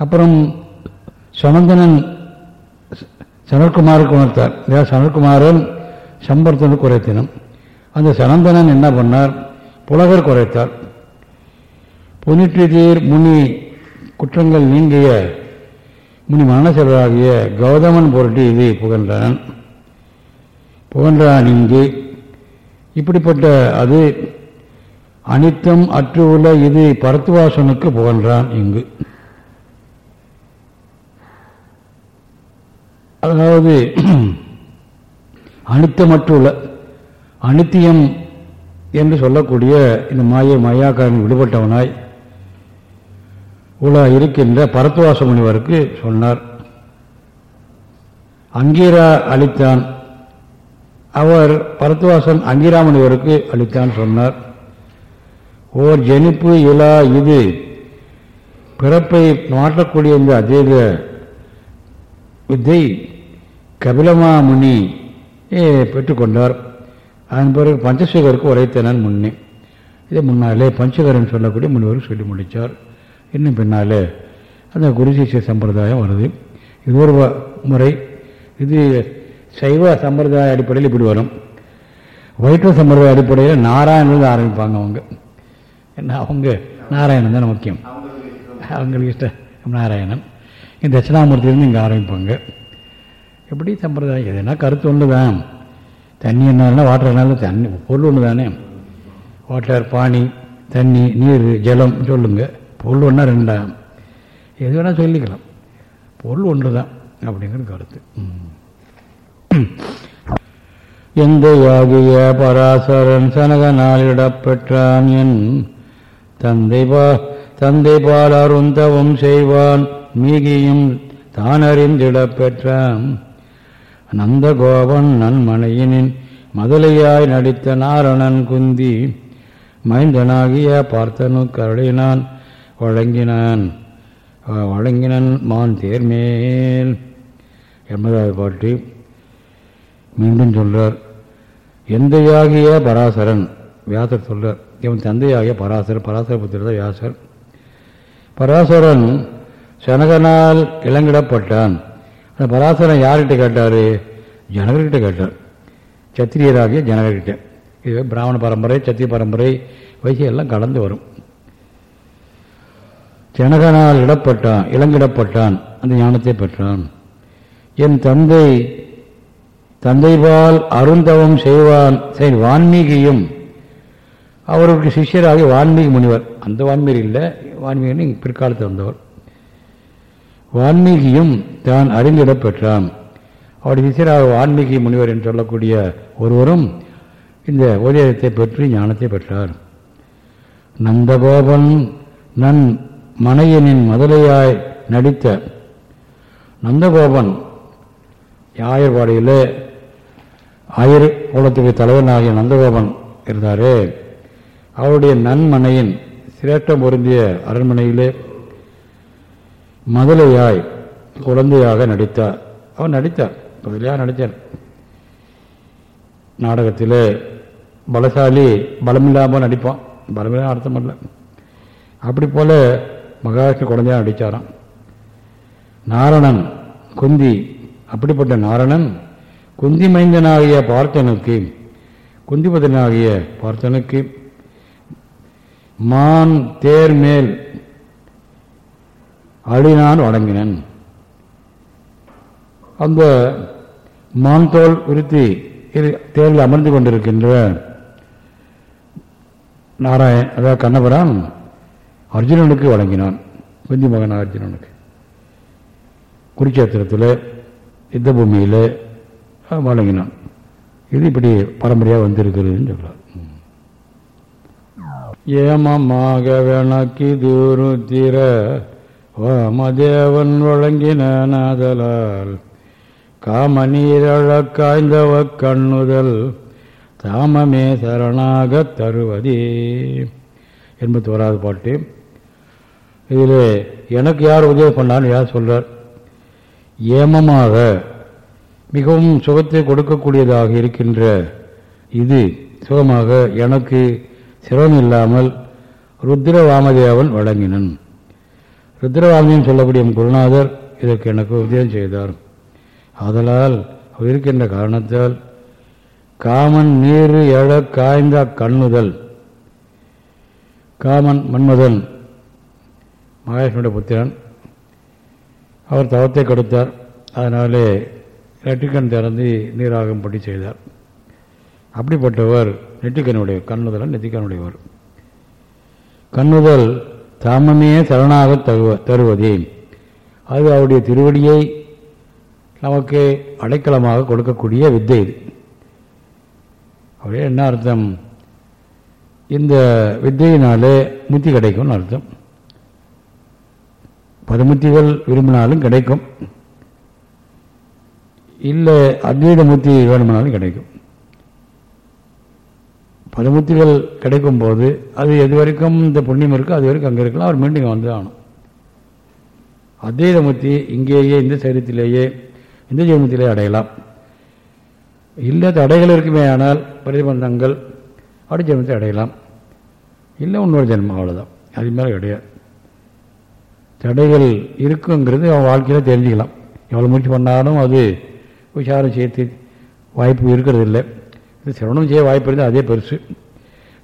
அப்புறம் சமந்தனன் சனற்குமாருக்கு உணர்த்தார். அதாவது சனற்குமாரன் சம்பர்த்தனுக்கு குறைத்தினம் அந்த சனந்தனன் என்ன பண்ணார்? புலகர் குறைத்தார். புனிற்றுதீர் முனி குற்றங்கள் நீங்கிய முனி மனசராகிய கௌதமன் பொருட்டி இது புகன்றான். புகன்றான் இங்கு. இப்படிப்பட்ட அது அனித்தம் அற்று உள்ள இது பரத்துவாசனுக்கு புகன்றான் இங்கு. அதாவது அனித்தமற்றுள்ள அனித்தியம் என்று சொல்லக்கூடிய இந்த மாயை மாயாக்காரன் விடுபட்டவனாய் உலா இருக்கின்ற பரத்துவாச முனிவருக்கு சொன்னார். அங்கீரா அளித்தான். அவர் பரத்துவாசன் அங்கீரா முனிவருக்கு அளித்தான் சொன்னார். ஓர் ஜெனிப்பு இலா இது. பிறப்பை மாற்றக்கூடிய இந்த அதீத வித்தை கபிலமா முனி பெற்றுக்கொண்டார் அதன் பிறகு பஞ்சசேகருக்கு உரைத்தனன் முன்னே. இதை முன்னாலே பஞ்சகரன் சொல்லக்கூடிய முனிவருக்கு சொல்லி முடித்தார் இன்னும் பின்னாலே? அந்த குரு சிஷ்ய சம்பிரதாயம் வருது. இது ஒரு முறை. இது சைவ சம்பிரதாய அடிப்படையில் இப்படி வரும். வைஷ்ணவ சம்பிரதாய அடிப்படையில் நாராயணன் ஆரம்பிப்பாங்க அவங்க. என்ன அவங்க? நாராயணன் தான் முக்கியம். அவங்களுக்கு இஷ்டம். நாராயணன். இந்த தட்சிணாமூர்த்தியிலிருந்து இங்கே ஆரம்பிப்பாங்க. எப்படி சம்பிரதாயம்? எதுனா கருத்து ஒன்று தான் தண்ணி என்ன வாட்டர் என்னாலும் தண்ணி பொருள் ஒன்று தானே வாட்டர் பானி தண்ணி நீர் ஜலம் சொல்லுங்கள் பொருள் ஒன்றா ரெண்டா? எது வேணால் சொல்லிக்கலாம். பொருள் ஒன்று தான் அப்படிங்கிற கருத்து. எந்த யாகிய பராசரன் சனகனால் இடப்பெற்றான் என் தந்தை பா தந்தை பால் அருந்தவம் செய்வான் மீகியும் தான் அறிந்திடப்பெற்றான் நந்தகோபன் நன்மனையினின் மதுளையாய் நடித்த நாரணன் குந்தி மைந்தனாகிய பார்த்தனு கருளினான். வழங்கினான். வழங்கினன் மான் தேர்மேல் என்பதாவது பாட்டு மீண்டும் சொல்றார். எந்தையாகிய பராசரன் வியாசர் சொல்றார். இவன் தந்தையாகிய பராசரன் பராசர புத்திர தான் வியாசர். பராசரன் சனகனால் இளங்கிடப்பட்டான். அந்த பராசரன் யார்கிட்ட கேட்டார்? ஜனகர்கிட்ட கேட்டார். சத்திரியராகிய ஜனகர்கிட்ட. இது பிராமண பரம்பரை சத்திய பரம்பரை வைசியம் எல்லாம் கலந்து வரும். ஜனகனால் இடப்பட்டான் இளங்கிடப்பட்டான் அந்த ஞானத்தை பெற்றான். என் தந்தை தந்தைபால் அருந்தவம் செய்வான் செய் வான்மீகியும் அவருக்கு சிஷ்யராகி வான்மீகி முனிவர் அந்த வான்மீகி இல்லை வான்மீகி பிற்காலத்தில் வந்தவர். வான்மீகியும் தான் அறிந்திடப் பெற்றான். அவருடைய சிஷியராக வான்மீகி முனிவர் என்று சொல்லக்கூடிய ஒருவரும் இந்த உதயத்தை பெற்று ஞானத்தை பெற்றார். நந்தகோபன் நன் மனையனின் மதுரையாய் நடித்த நந்தகோபன் ஆயர்பாடியில் ஆயர் குலத்துக்கு தலைவனாகிய நந்தகோபன் இருந்தாரே. அவருடைய நன்மனையின் சிரேஷ்டம் பொருந்திய அரண்மனையிலே மதுரையாய் குழந்தையாக நடித்தார். அவர் நடித்தார் முதலையாக நடித்தார். நாடகத்தில் பலசாலி பலமில்லாமல் நடிப்பான். பலமில்லாம் அர்த்தம் அப்படி போல மகாவிஷ்ணு குழந்தையாக நடித்தாராம் நாரணன் குந்தி அப்படிப்பட்ட நாரணன் குந்தி மைந்தனாகிய பார்த்தனுக்கு குந்திபதனாகிய பார்த்தனுக்கு மான் தேர் மேல் அழினான் வழங்கினன் அந்த மான் தோல் உறுத்தி தேரில் அமர்ந்து கொண்டிருக்கின்ற நாராயண் அதாவது கண்ணபுரான் அர்ஜுனனுக்கு வழங்கினான். குந்தி மகன் அர்ஜுனனுக்கு. குருச்சேத்திரத்தில் யுத்த பூமியில் வழங்கினான். இது இப்படி பரம்பரையாக வந்திருக்கிறதுன்னு சொல்கிறார் ஏமமாக வெணக்கி தூருத்திர வாமதேவன் வழங்கினாதலால் காமநீரழ காய்ந்தவ கண்ணுதல் தாமமே சரணாகத் தருவதே. எண்பத்தி ஓராவது பாட்டு. இதில் எனக்கு யார் உதவி பண்ணான்னு யார் சொல்கிறார் ஏமமாக மிகவும் சுகத்தை கொடுக்கக்கூடியதாக இருக்கின்ற இது சுகமாக எனக்கு சிரமம் இல்லாமல் ருத்ரவாமதேவன் வழங்கினன். ருத்ரவாமியம் சொல்லக்கூடிய குருநாதர் இதற்கு எனக்கு உதயம் செய்தார். ஆதலால் இருக்கின்ற காரணத்தால் காமன் நீர் எழ காய்ந்த கண்ணுதல் காமன் மன்மதன் மகேஷனுடைய புத்திரன். அவர் தவத்தை கொடுத்தார். அதனாலே நெற்றிக்கண் திறந்து நீராகும்படி செய்தார். அப்படிப்பட்டவர் நெற்றிக்கனுடைய கண்ணுதல் நெற்றிக்கனுடையவர் கண்ணுதல் தாமமே சரணாக தருவ தருவதே. அது அவருடைய திருவடியை நமக்கு அடைக்கலமாக கொடுக்கக்கூடிய வித்தை இது. அப்படியே என்ன அர்த்தம்? இந்த வித்தையினாலே முத்தி கிடைக்கும்னு அர்த்தம். பதுமுத்திகள் விரும்பினாலும் கிடைக்கும். இல்லை அத்வைத முத்தி வேணுமானாலும் கிடைக்கும். பதுமுத்திகள் கிடைக்கும் போது அது எது வரைக்கும் இந்த புண்ணியம் இருக்கோ அது வரைக்கும் அங்கே இருக்கலாம். அவர் மீண்டும் வந்து ஆகணும். அத்வைத முத்தி இங்கேயே இந்த சரீரத்திலேயே இந்த ஜீவனத்திலேயே அடையலாம். இல்லை தடைகள் இருக்குமே ஆனால் பிரதிபந்தங்கள் அப்படி ஜென்மத்தை அடையலாம். இல்லை இன்னொரு ஜென்மம் அவ்வளோதான் அது மேலே கிடையாது. தடைகள் இருக்குங்கிறது அவன் வாழ்க்கையில் தெரிஞ்சுக்கலாம். எவ்வளோ முயற்சி பண்ணாலும் அது விசாரம் செய்து வாய்ப்பு இருக்கிறது இல்லை இது சிரவணம் செய்ய வாய்ப்பு இருந்தால் அதே பெருசு.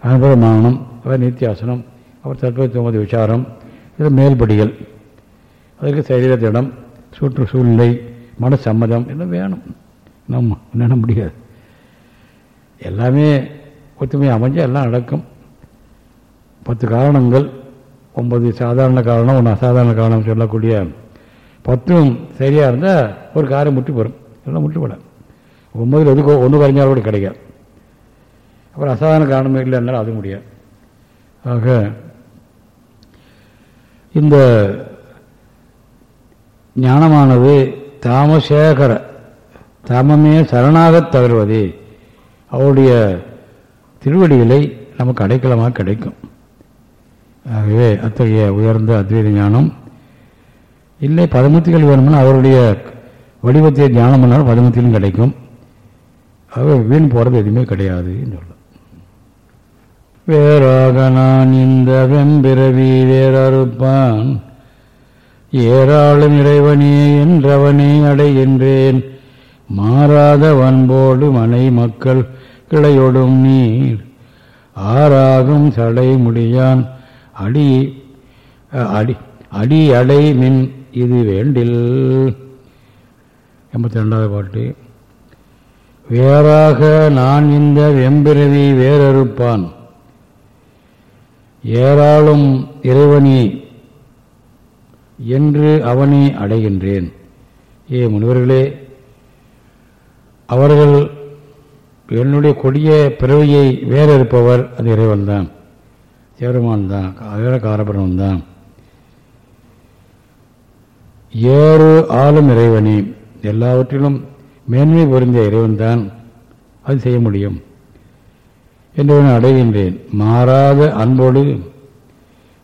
அனுபவ மானம் அவர் நித்தியாசனம் அவர் தற்போது விசாரம் இது மேல்படிகள். அதுக்கு சரீரத்திடம் சுற்று சூழ்நிலை மனசம்மதம் எல்லாம் வேணும். நம்ம என்ன முடியாது. எல்லாமே ஒத்துமையாக அமைஞ்சால் எல்லாம் நடக்கும். பத்து காரணங்கள் ஒன்பது சாதாரண காரணம் ஒன்று அசாதாரண காரணம் சொல்லக்கூடிய பத்தும் சரியாக இருந்தால் ஒரு காரம் முட்டி போடும். எல்லாம் முட்டுப்பட ஒன்பதில் எதுக்கு ஒன்று குறைஞ்சாலும் கூட கிடைக்காது. அப்புறம் அசாதாரண காரணமே இல்லைன்னாலும் அது முடியாது. ஆக இந்த ஞானமானது தாமசேகர தாமமே சரணாகத் தகர்வது அவருடைய திருவடிகளை நமக்கு அடைக்கலமாக கிடைக்கும். ஆகவே அத்தகைய உயர்ந்த அத்வைத ஞானம். இல்லை பதமத்திகள் வேணும்னா அவருடைய வடிவத்தை தியானம் பண்ணாலும் பதமத்திலும் கிடைக்கும். ஆகவே வீண் போகிறது எதுவுமே கிடையாதுன்னு சொல்லும் வேறாக நான் இந்த வெம்பிறவி வேறறுப்பான். ஏராளம் இறைவனே என்றவனே அடைகின்றேன். மாறாத வன்போடு மனை மக்கள் கிளையொடும் நீர். ஆறாகும் சடை முடியான். அடி அடி அடி அடை மின் இது வேண்டில். எண்பத்தி ரெண்டாவது பாட்டு. வேறாக நான் இந்த வெம்பிறவி வேறறுப்பான். ஏராளும் இறைவனி என்று அவனை அடைகின்றேன். ஏ முனிவர்களே அவர்கள் என்னுடைய கொடிய பிறவியை வேறறுப்பவர் அது இறைவன் தான் தான் வேற காரபுரம் தான். ஏறு ஆளும் இறைவனே எல்லாவற்றிலும் மேன்மை பொருந்திய இறைவன் தான் அது செய்ய முடியும். என்று நான் அடைகின்றேன். மாறாத அன்போடு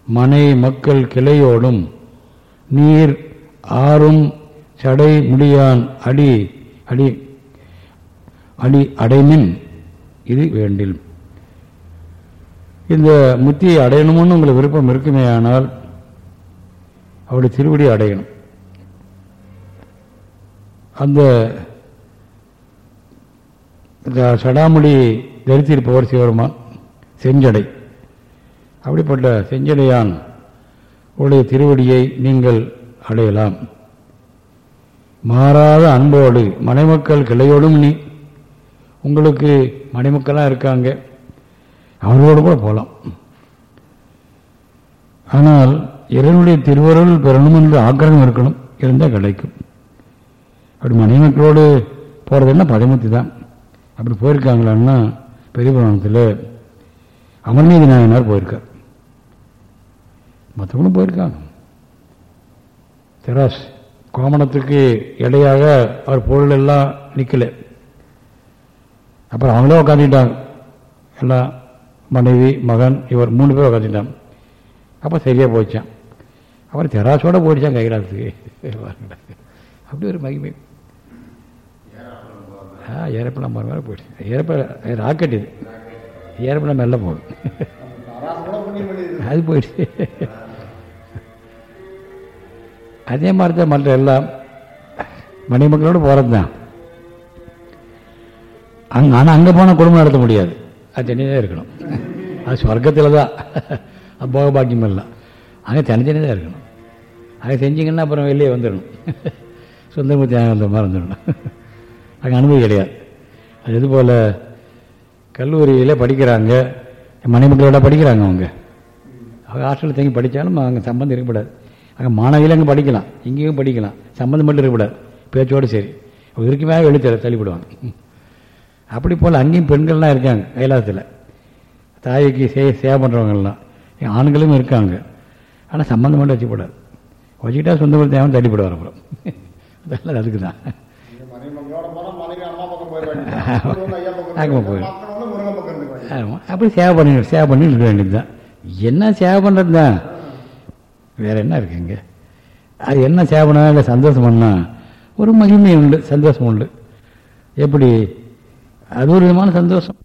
மனை மக்கள் கிளையோடும் நீர் ஆறும் சடை முடியான் அடி அடி அடி அடைமின் இது வேண்டில். இந்த முத்தியை அடையணும்னு உங்களுக்கு விருப்பம் இருக்குமே ஆனால் அவருடைய திருவடி அடையணும். அந்த சடாமுடி தரித்திருப்பவர் சிவருமான் செஞ்சடை. அப்படிப்பட்ட செஞ்சடையான் உடைய திருவடியை நீங்கள் அடையலாம். மாறாத அன்போடு மனைமக்கள் கிளையோடும் நீ உங்களுக்கு மனைமக்களாக இருக்காங்க. அவர்களோடு கூட போகலாம். ஆனால் இறைவனுடைய திருவருள் பெறணும் என்று ஆக்கிரகம் இருக்கணும் இருந்தால் கிடைக்கும். அப்படி மனைமக்களோடு போகிறதுன்னா படைமுத்தி தான். அப்படி போயிருக்காங்களான்னா பெரிய புராணத்தில் அமர்நீதி நாயனார் போயிருக்கார். மற்றவங்களும் போயிருக்காங்க. தெராஸ் கோமணத்துக்கு இடையாக அவர் பொருள் எல்லாம் நிற்கல அப்புறம் அவங்களே உட்காந்துட்டாங்க எல்லாம் மனைவி மகன் இவர் மூணு பேர் உட்காந்துட்டான் அப்போ சரியாக போச்சான் அப்புறம் தெராசோட போயிடுச்சான் கைலாசத்துக்கு. அப்படி ஒரு மகிமை. ஆ ஏரோப்ளேன் போகிற மாதிரி போயிடுச்சு. ஏரோப்ளேன் ராக்கெட் இது. ஏரோப்ளேன் மெல்ல போகும் அது போயிடுச்சு. அதே மாதிரி தான் மற்ற எல்லாம் மணிமக்களோடு போகிறது தான் அங்கே ஆனால் அங்கே போனால் குடும்பம் நடத்த முடியாது. அது தனியாக இருக்கணும். அது சொர்க்கத்தில் தான் போக பாக்கியம் எல்லாம். அங்கே தனித்தனியாக தான் இருக்கணும். அங்கே செஞ்சிங்கன்னா அப்புறம் வெளியே வந்துடணும். சொந்தமுத்தி அந்த மாதிரி வந்துடணும். அங்கே அனுமதி கிடையாது. அது இது போல் கல்லூரியில் படிக்கிறாங்க. மணிமக்களோட படிக்கிறாங்க அவங்க. அவங்க ஹாஸ்டலில் தங்கி படித்தாலும் அங்கே சம்பந்தம் இருக்கக்கூடாது அங்கே மாணவியில் அங்கே படிக்கலாம். இங்கேயும் படிக்கலாம். சம்மந்தம் மட்டும் இருக்கக்கூடாது பேச்சோடு சரி. இருக்குமே வெளித்தர தள்ளிவிடுவாங்க. அப்படி போல் அங்கேயும் பெண்கள்லாம் இருக்காங்க கைலாசத்தில். தாய்க்கு சே சேவை பண்ணுறவங்கெல்லாம் ஆண்களும் இருக்காங்க. ஆனால் சம்மந்தம் மட்டும் வச்சுக்கூடாது. வச்சுக்கிட்டா சொந்த தேவன் தள்ளிவிடுவார் அப்புறம். அதெல்லாம் அதுக்கு தான். ஆமாம் அப்படி சேவை பண்ணி சேவை பண்ணி இருக்க வேண்டியது தான். என்ன சேவை பண்ணுறது தான்? வேற என்ன இருக்குங்க அது என்ன சேவை பண்ணா இல்லை சந்தோஷம் பண்ணா? ஒரு மகிமை உண்டு சந்தோஷம் உண்டு. எப்படி? அது ஒரு விதமான சந்தோஷம்.